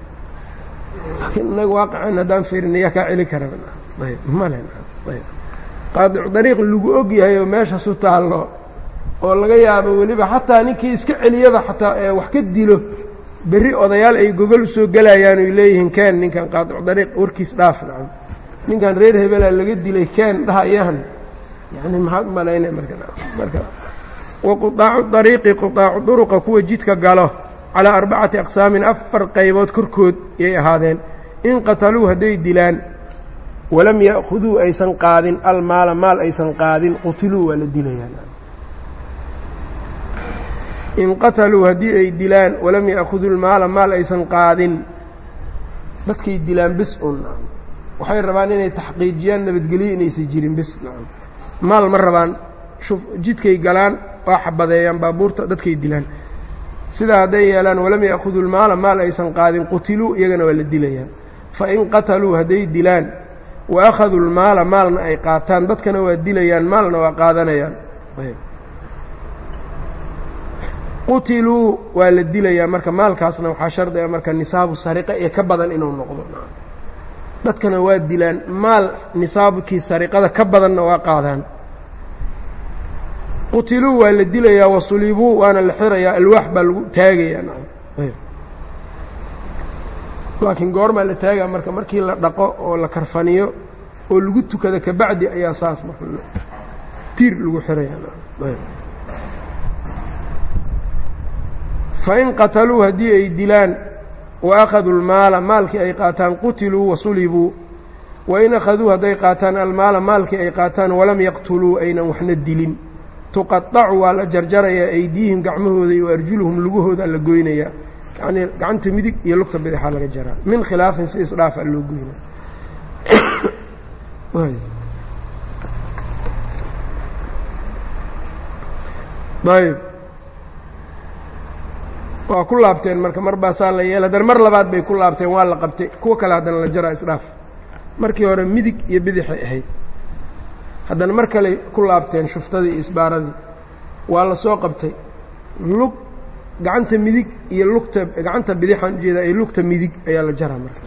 Laakiin inaga waaqiceen haddaan fiirina yaa kaa celi karaba ayb male ayb qaadicu lagu og yahay oo meeshaasu taallo oo laga yaabo weliba xataa ninkii iska celiyaba xataa ee wax ka dilo berri odayaal ay gogol u soo gelayaan oy leeyihiin keen ninkan dariiq warkiis dhaaf nacam. Ninkan reer hebelaa laga dilay keen dhahayaan yani maxaad malaynay markamarka wa qudaacu dariiqi qudaacu duruqa kuwa jidka galo calaa arbacati aqsaamin afar qaybood korkood yay ahaadeen. In qataluu hadday dilaan walam ya'khuduu aysan qaadin almaala maal aysan qaadin qutiluu waa la dilayaa in qataluu haddii ay dilaan walam ya'khuduu lmaala maal aysan qaadin. Dadkay dilaan bis un. Waxay rabaan inay taxqiijiyaan nabadgelyo inaysan jirin bis maal ma rabaan jidkay galaan waa xabadeeyaan baabuurta dadkay dilaan. Sidaa hadday yeelaan walam ya'khuduu lmaala maal aysan qaadin qutiluu iyagana waa la dilayaan. Fa in qataluu hadday dilaan wa akhaduu lmaala maalna ay qaataan. Dadkana waa dilayaan maalna waa qaadanayaan qutiluu waa la dilayaa marka maalkaasna waxaa shardi a marka nisaabu sariqa ee ka badan inuu noqdo. Dadkana waa dilaan maal nisaabkii sariqada ka badanna waa qaadaan. Qutiluu waa la dilayaa wasulibuu waana la xirayaa alwaax baa lagu taagayaa laakiin goormaa la taagaa marka markii la dhaqo oo la karfaniyo oo lagu tukado kabacdi ayaa saas marka tiir lagu xirayaa fain qataluu haddii ay dilaan wa akhaduu lmaala maalkii ay qaataan qutiluu wasulibuu wain akhaduu hadday qaataan almaala maalkii ay qaataan walam yaqtuluu aynan waxna dilin tuqaacu waa la jarjarayaa aydiihim gacmahooda iyo arjuluhum lugahooda la goynayaa yanii gacanta midig iyo lugta bidixaa laga jaraa min khilaafin si isdhaafa loo goynaa waa ku laabteen marka mar baasaa la yeel haddana mar labaad bay ku laabteen waa la qabtay. Kuwa kale haddana la jaraa isdhaaf. Markii hore midig iyo bidixay ahayd. Haddana mar kale ku laabteen shuftadii iyo isbaaradii. Waa la soo qabtay. Lug gacanta midig iyo lugta gacanta bidixaan u jeedaa iyo lugta midig ayaa la jaraa marka.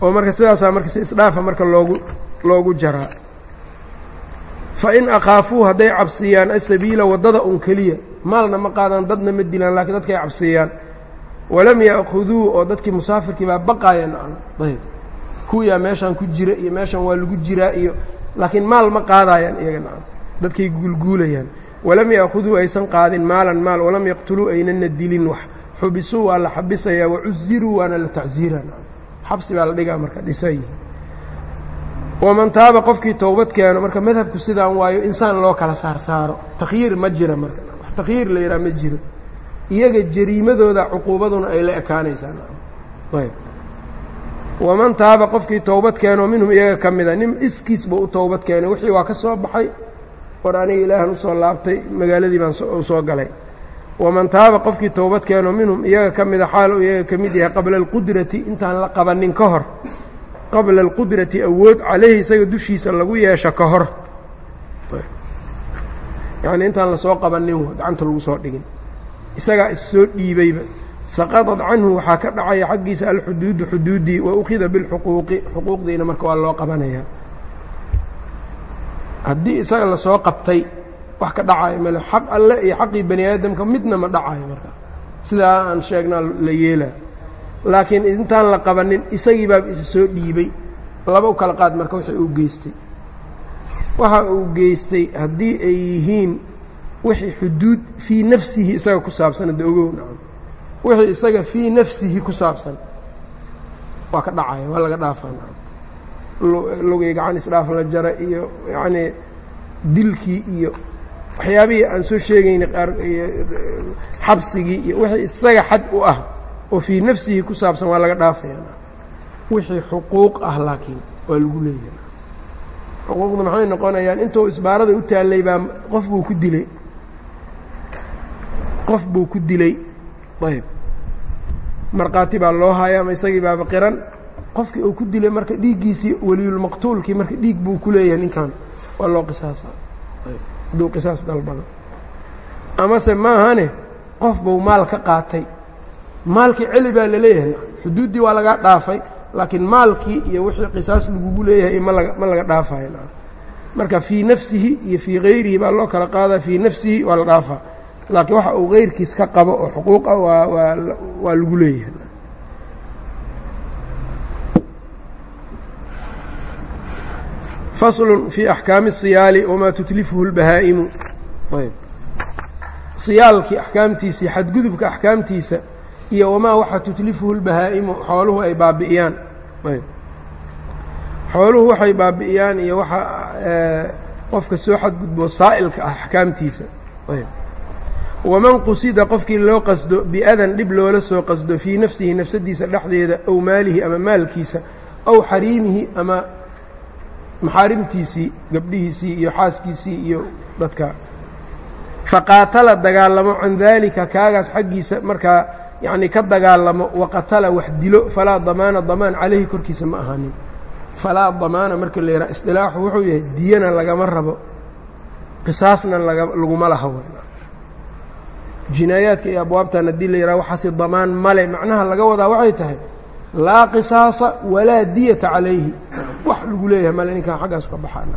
Oo marka sidaasaa marka si isdhaafa marka loogu loogu jaraa fa in akhaafuu hadday cabsiyaan asabiila waddada un keliya maalna ma qaadaan dadna ma dilaan laakiin dadkay cabsiyaan. Walam ya'khuduu oo dadkii musaafirkii baa baqaaya ayb kuwiyaa meeshaan ku jira iyo meeshan waa lagu jiraa iyo laakiin maal ma qaadaayaan iyaga nacam dadkay guulguulayaan walam ya'khuduu aysan qaadin maalan maal. Walam yaqtuluu aynana dilin wax. Xubisuu waa la xabisayaa wacusiruu waana la tacsiiraa xabsi baa la dhigaa marka dhisayihi waman taaba qofkii towbad keeno marka madhabku sidaan waayo insaan loo kala saarsaaro. Takhyiir ma jira marka. Takhyiir la yidhaha ma jiro iyaga jariimadooda cuquubaduna ay la ekaanaysaa. Ayb. Waman taaba qofkii towbad keeno minhum iyaga ka mida nin iskiis buu u towbad keenay. Wixii waa ka soo baxay. War aniga ilaahan u soo laabtay magaaladii baan u soo galay. Waman taaba qofkii towbad keeno minhum iyaga ka mida xaal uu iyaga ka mid yahay qabla alqudrati intaan la qabanin ka hor qabla alqudrati awood calayhi isaga dushiisa lagu yeesho ka hor. Yacnii intaan la soo qabanin gacanta lagu soo dhigin. Isagaa issoo dhiibayba. Saqaطat canhu waxaa ka dhacaya xaggiisa alxuduudu xuduuddii wa ukhida bilxuquuqi. Xuquuqdiina marka waa loo qabanayaa haddii isaga la soo qabtay wax ka dhacayo male xaq alle iyo xaqii bani aadamka midna ma dhacayo markaa sidaa aan sheegnaa la yeelaa laakiin intaan la qabanin isagii baa isa soo dhiibay. Laba u kala qaad marka wixii uu geystay. Waxa uu geystay haddii ay yihiin wixii xuduud fii nafsihi isaga ku saabsan hadda ogow nacam. Wixii isaga fii nafsihi ku saabsan. Waa ka dhacaya waa laga dhaafaa nacam. Lugii gacan isdhaaf la jara iyo yacnii dilkii iyo waxyaabihii aan soo sheegaynay qaar xabsigii iyo wixii isaga xad u ah oo fii nafsihi ku saabsan waa laga dhaafaya. Wixii xuquuq ah laakiin waa lagu leeyahay. Xuquuqda maxay noqonayaan? Intuu isbaarada u taallay baa qof buu ku dilay. Qof buu ku dilay. Ayb. Markhaati baa loo haya ama isagii baaba qiran. Qofkii uu ku dilay marka dhiiggiisii weliyulmaqtuulkii marka dhiig buu ku leeyahay ninkan. Waa loo qisaasa hadduu qisaas dalbado. Amase maahane qof buu maal ka qaatay maalkii celi baa la leeyahay xuduuddii waa laga dhaafay laakiin maalkii iyo wixii qisaas lagugu leeyahay ma laga dhaafayo marka fii nafsihi iyo fii hayrihi baa loo kala qaadaa fii nafsihi waa la dhaafaa. Laakiin waxa uu hayrkiis ka qabo oo xuquuqa ah waa lagu leeyahay. Fasl fii axkaami siyaali wamaa tutlifhu lbahaa'imu yb siyaalkii axkaamtiisii xadgudubka axkaamtiisa iyo wamaa waxa tutlifhu اlbahaa'imu xooluhu ay baabi'iyaan. Xooluhu waxay baabi'iyaan iyo waxa qofka soo xadgudbo saa'ilka ah axkaamtiisa. Waman qusida qofkii loo qasdo biadan dhib loola soo qasdo fii nafsihi nafsadiisa dhexdeeda ow maalihi ama maalkiisa ow xariimihi ama maxaarimtiisii gabdhihiisii iyo xaaskiisii iyo dadka. Faqaatala dagaalamo can daalika kaagaas xaggiisa markaa yacnii ka dagaalamo waqatala wax dilo falaa damaana damaan calayhi korkiisa ma ahaanin. Falaa damaana marka la yidhaha isdilaaxu wuxuu yahay diyana lagama rabo qisaasna laguma laha jinaayaadka iyo abwaabtan haddii la yidhaha waxaasi damaan male macnaha laga wadaa waxay tahay laa qisaasa walaa diyata calayhi. Wax lagu leeyahay male ninkaan xaggaas ka baxaana.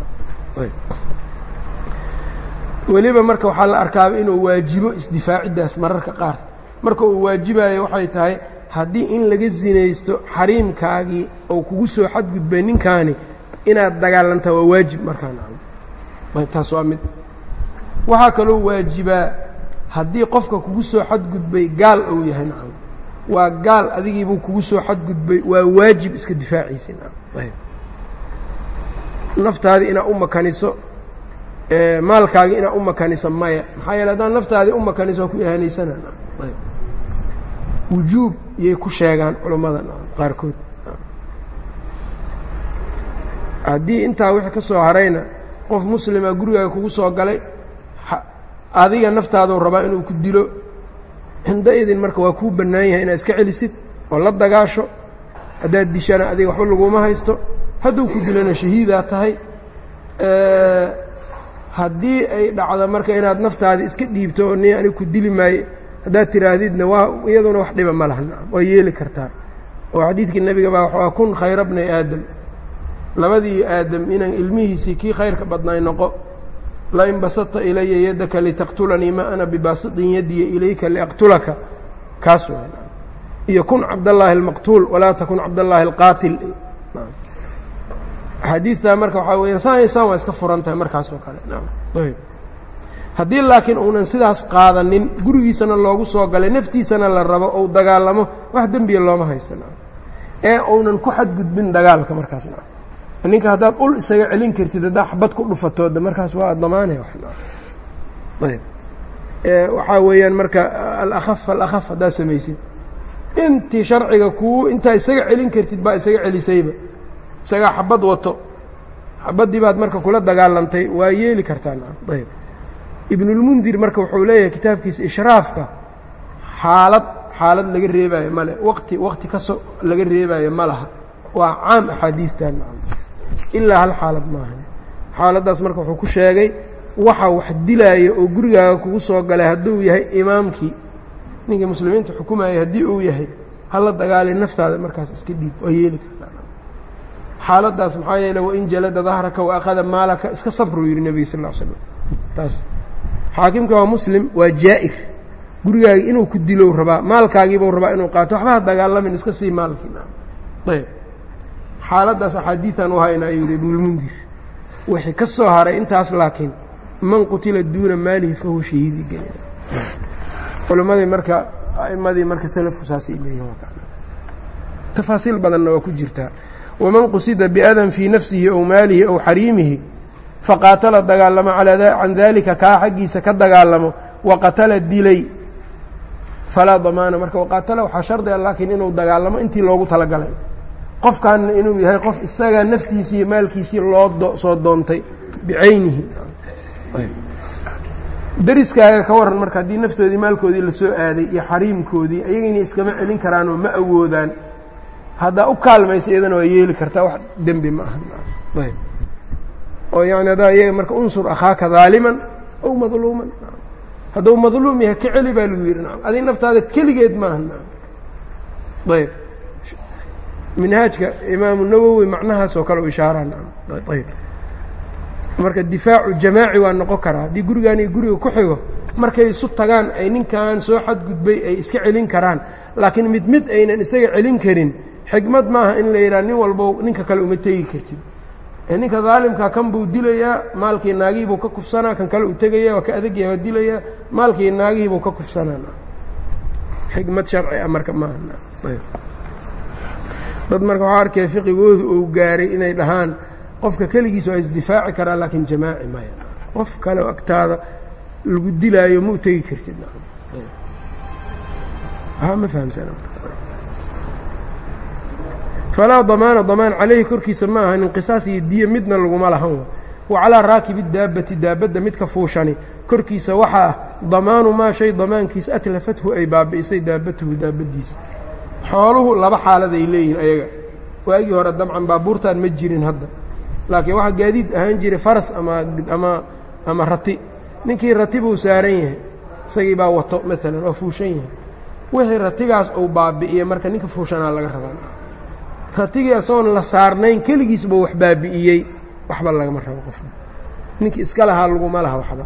Weliba marka waxaa la arkaaba inuu waajibo isdifaaciddaas mararka qaar marka uu waajibayo waxay tahay haddii in laga sinaysto xariimkaagii oo kugu soo xadgudbay ninkaani inaad dagaalantaa waa waajib markaa nacam. Taas waa mid. Waxaa kaloo waajibaa haddii qofka kugu soo xadgudbay gaal ou yahay nacam. Waa gaal adigiibuu kugu soo xadgudbay waa waajib iska difaaciisa naftaadii inaad u makaniso maalkaagii inaad u makaniso maya. Maxaa yeele haddaan naftaadii u makaniso waa ku ihanaysana wujuub yay ku sheegaan culammada qaarkood. Haddii intaa wixii ka soo harayna qof muslima gurigaaga kugu soo galay adiga naftaaduu rabaa inuu ku dilo. Cindaidin marka waa kuu bannaan yahay inaad iska celisid oo la dagaasho haddaad dishana adiga waxba laguma haysto. Hadduu ku dilona shahiidaa tahay. Haddii ay dhacdo marka inaad naftaadii iska dhiibto oo ni anig ku dili maaye haddaad tiraahdidna waa iyaduna wax dhiba ma laha waa yeeli kartaa. Oo xadiidkii nebiga baa waxaa kun khayra bni aadam. Labadii aadam inaan ilmihiisii kii khayrka badnaay noqo lain basata ilaya yaddaka litaqtulanii ma ana bibaasitin yadiya ilayka liaqtulaka kaas iyo kun cabdallaahi almaqtuul walaa takun cabdallaahi alqaatil. Axaadiidtaa marka waxaa weya saaysan waa iska furan tahay markaas oo kale haddii laakiin uunan sidaas qaadanin gurigiisana loogu soo galay naftiisana la rabo ou dagaalamo wax dembiya looma haysta ee uunan ku xadgudbin dagaalka markaas ninka haddaad ul isaga celin kartid haddaa xabad ku dhufatooda markaas waa damaanaya ayb. Waxaa weeyaan marka alakaf alakaf haddaad samaysid. Intii sharciga kuu intaa isaga celin kartid baa isaga celisayba. Isagaa xabad wato. Xabaddii baad marka kula dagaalantay waa yeeli kartaa ayb ibnulmundir marka wuxuu leeyahay kitaabkiisa ishraafka xaalad xaalad laga reebaayo male waqti waqti kaso laga reebaayo ma laha. Waa caam axaadiistan ilaa hal xaalad maaha. Xaaladdaas marka wuxuu ku sheegay waxa wax dilaayo oo gurigaaga kugu soo galay hadduu yahay imaamkii. Ninkii muslimiinta xukumayay haddii uu yahay hala dagaalay naftaada markaas iska dhiib waa yeeli xaaladdaas maxaa yeele wain jalada dahraka wa akhada maalaka iska sabruu yidhi nebiga sal l slam taas xaakimka waa muslim waa jaa'ir. Gurigaagi inuu ku dilow rabaa maalkaagiibuu rabaa inuu qaato. Waxba ha dagaalamin iska sii maalkii ayb. Xaaladdaas axaadiian u hayna ayuu yidhi ibnulmundir wixii ka soo haray intaas laakiin man qutila duuna maalihi fahuwa shahiidi gelina culimmadii marka a'imadii marka salafku saasay leeyihiin tafaasiil badanna waa ku jirtaa waman qusida biadan fii nafsihi ow maalihi ow xariimihi faqaatala dagaalamo can daalika kaa xaggiisa ka dagaalamo waqatala dilay. Falaa damaana marka waqaatala waxaa shardi a laakiin inuu dagaalamo intii loogu talagalay. Qofkanna inuu yahay qof isaga naftiisii iyo maalkiisii loo soo doontay bicaynihi. Deriskaaga ka waran marka haddii naftoodii maalkoodii la soo aaday iyo xariimkoodii ayagayna iskama celin karaanoo ma awoodaan. Haddaa u kaalmaysa iyadana waa yeeli kartaa wax dembi ma aha oo yani haddaa iyaga marka unsur akhaaka daaliman ow madluuman. Hadduu madluum yahay ka celi baa lagu yidhi nacam adig naftaada keligeed maaha nacam ayb minhaajka imaamu nawowi macnahaas oo kale u ishaaraa nacam ayb marka difaacu jamaaci waa noqon karaa. Haddii gurigaan iyo guriga ku xigo markay isu tagaan ay ninkan soo xadgudbay ay iska celin karaan. Laakiin mid mid aynan isaga celin karin xigmad maaha in la yidhaha nin walbo ninka kale uma tegi kartid ninka daalimka kan buu dilayaa maalkii naagihiibuu ka kufsanaa kan kale uu tegaya waa ka adagya waa dilayaa maalkii naagihiibuu ka kufsanaa. Xikmad sharci ah marka maaha dad marka waxaa arkaya fiqigoodu uu gaaray inay dhahaan qofka keligiis waa isdifaaci karaa laakiin jamaaci maya qof kale oo agtaada lagu dilaayo ma u tegi kartid. Ma fahamsana falaa damaana damaan calayhi korkiisa ma aha nin qisaas iyo diya midna laguma lahan wa calaa raakibi daabati daabadda midka fuushani korkiisa waxaa damaanu maa shay damaankiisa atlafathu ay baabi'isay daabatuhu daabaddiisa xooluhu laba xaaladay leeyihiin ayaga waagii hore dabcan baabuurtaan ma jirin hadda laakiin waxaa gaadiid ahaan jiray faras ama ama ama rati ninkii rati buu saaran yahay isagii baa wato maalan waa fuushan yahay wixii ratigaas uu baabi'iyey marka ninka fuushanaa laga rabaa ratigii asagoon la saarnayn keligiisba wax baabi'iyey. Waxba lagama rabo qofna. Ninkii iska lahaa laguma laha waxba.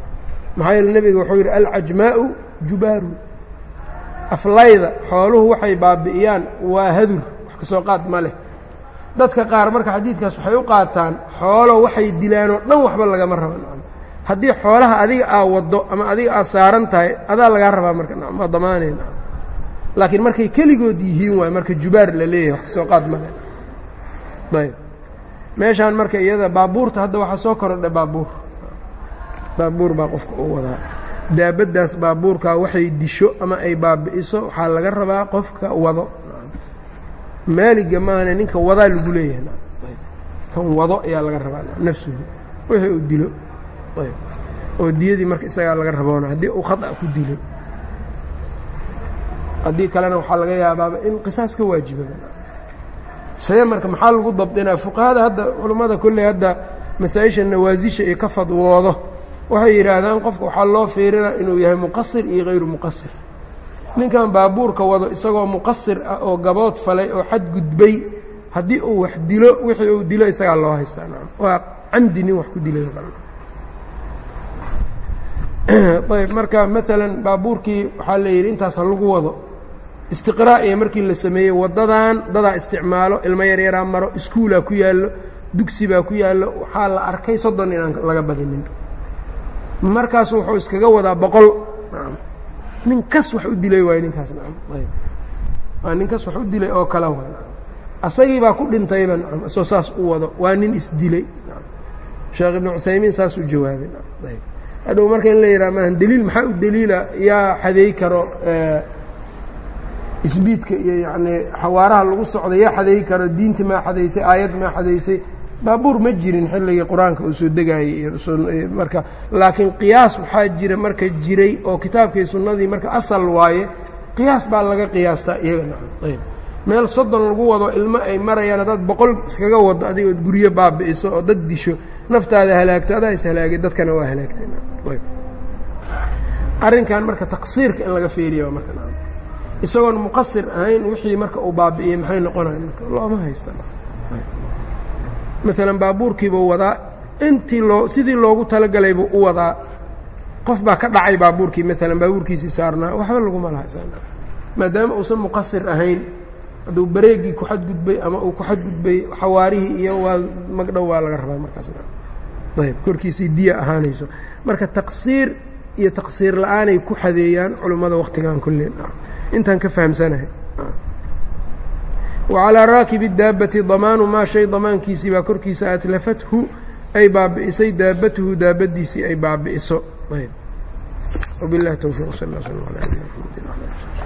Maxaa yeele nebiga wuxuu yidhi alcajmaa'u jubaaru aflayda xooluhu waxay baabi'iyaan waa hadur wax ka soo qaad ma leh. Dadka qaar marka xadiidkaas waxay u qaataan xoolo waxay dilaanoo dhan waxba lagama rabo. Nacam haddii xoolaha adiga aa waddo ama adiga aad saaran tahay adaa lagaa rabaa marka. Nacam waa damaanay nacam laakiin markay keligood yihiin waay marka jubaar la leeyahay wax ka qaad male ayb. Meeshaan marka iyada baabuurta hadda waxaa soo korodhay baabuur. Baabuur baa qofka u wadaa. Daabaddaas baabuurkaa waxay disho ama ay baabi'iso waxaa laga rabaa qofka wado. Maaliga maana ninka wadaa lagu leeyahay. Kan wado ayaa laga rabaa nafsuhu wixii uu dilo. Ayb. Oo diyadii marka isagaa laga raboona haddii uu khata ku dilo haddii kalena waxaa laga yaabaaba in qisaas ka waajiba. See marka maxaa lagu dabdinaa? Fuqahada hadda culammada kolley hadda masaa-isha nawaasisha iyo ka fadwoodo. Waxay yidhaahdaan qofka waxaa loo fiirinaa inuu yahay muqasir iyo hayru muqasir. Ninkan baabuurka wado isagoo muqasir ah oo gabood falay oo xadgudbay haddii uu wax dilo wixii uu dilo isagaa loo haystaa. Waa camdi nin wax ku dilay ayb marka maalan baabuurkii waxaa la yidhi intaas ha lagu wado istiqraa'iya markii la sameeyey waddadan dadaa isticmaalo ilmo yaryaraa maro iskuulaa ku yaallo dugsi baa ku yaallo waxaa la arkay soddon inaan laga badinin. Markaasu wuxuu iskaga wadaa boqol. Nin kas wax u dilay waay ninkaas. Waa nin wax u dilay oo kale waay. Asagii baa ku dhintayba nacam isoo saas u wado. Waa nin isdilay sheekh ibnu cuthaymiin saas u jawaabay. Hadhow marka in la yidhaha maahan deliil maxaa u deliila yaa xadeey karo isbiidka iyo yacnii xawaaraha lagu socda yaa xadeey karo diinti maa xadaysay aayad maa xadaysay baabuur ma jirin xilligii qur'aanka uu soo degaayey marka laakiin qiyaas waxaa jira marka jiray oo kitaabkii sunnadii marka asal waaye qiyaas baa laga qiyaastaa iyaga nacam ayb. Meel soddon lagu wado ilmo ay marayaan haddaad boqol iskaga wado adiga ood guryo baabi'iso oo dad disho naftaada halaagto adaa is halaagay dadkana waa halaagtay arrinkan marka taqsiirka in laga feeriya marka isagoon muqasir ahayn wixii marka uu baabi'iyey maxay noqonayan marka looma haysta maalan baabuurkiibuu wadaa intii loo sidii loogu talagalay buu u wadaa. Qof baa ka dhacay baabuurkii maalan baabuurkiisii saarnaa waxba laguma laha maadaama uusan muqasir ahayn hadduu bareegii ku xadgudbay ama uu ku xadgudbay xawaarihii iyo waa magdhow waa laga rabaa markaasna ayb korkiisii diya ahaanayso. Marka taqsiir iyo taqsiir la'aanay ku xadeeyaan culummada waktigan kulli intaan ka fahamsanahay. Wacalaa raakibi daabati damaanu maa shay damaankiisii baa korkiisa atlafathu ay baabi'isay daabatuhu daabadiisii ay baabi'iso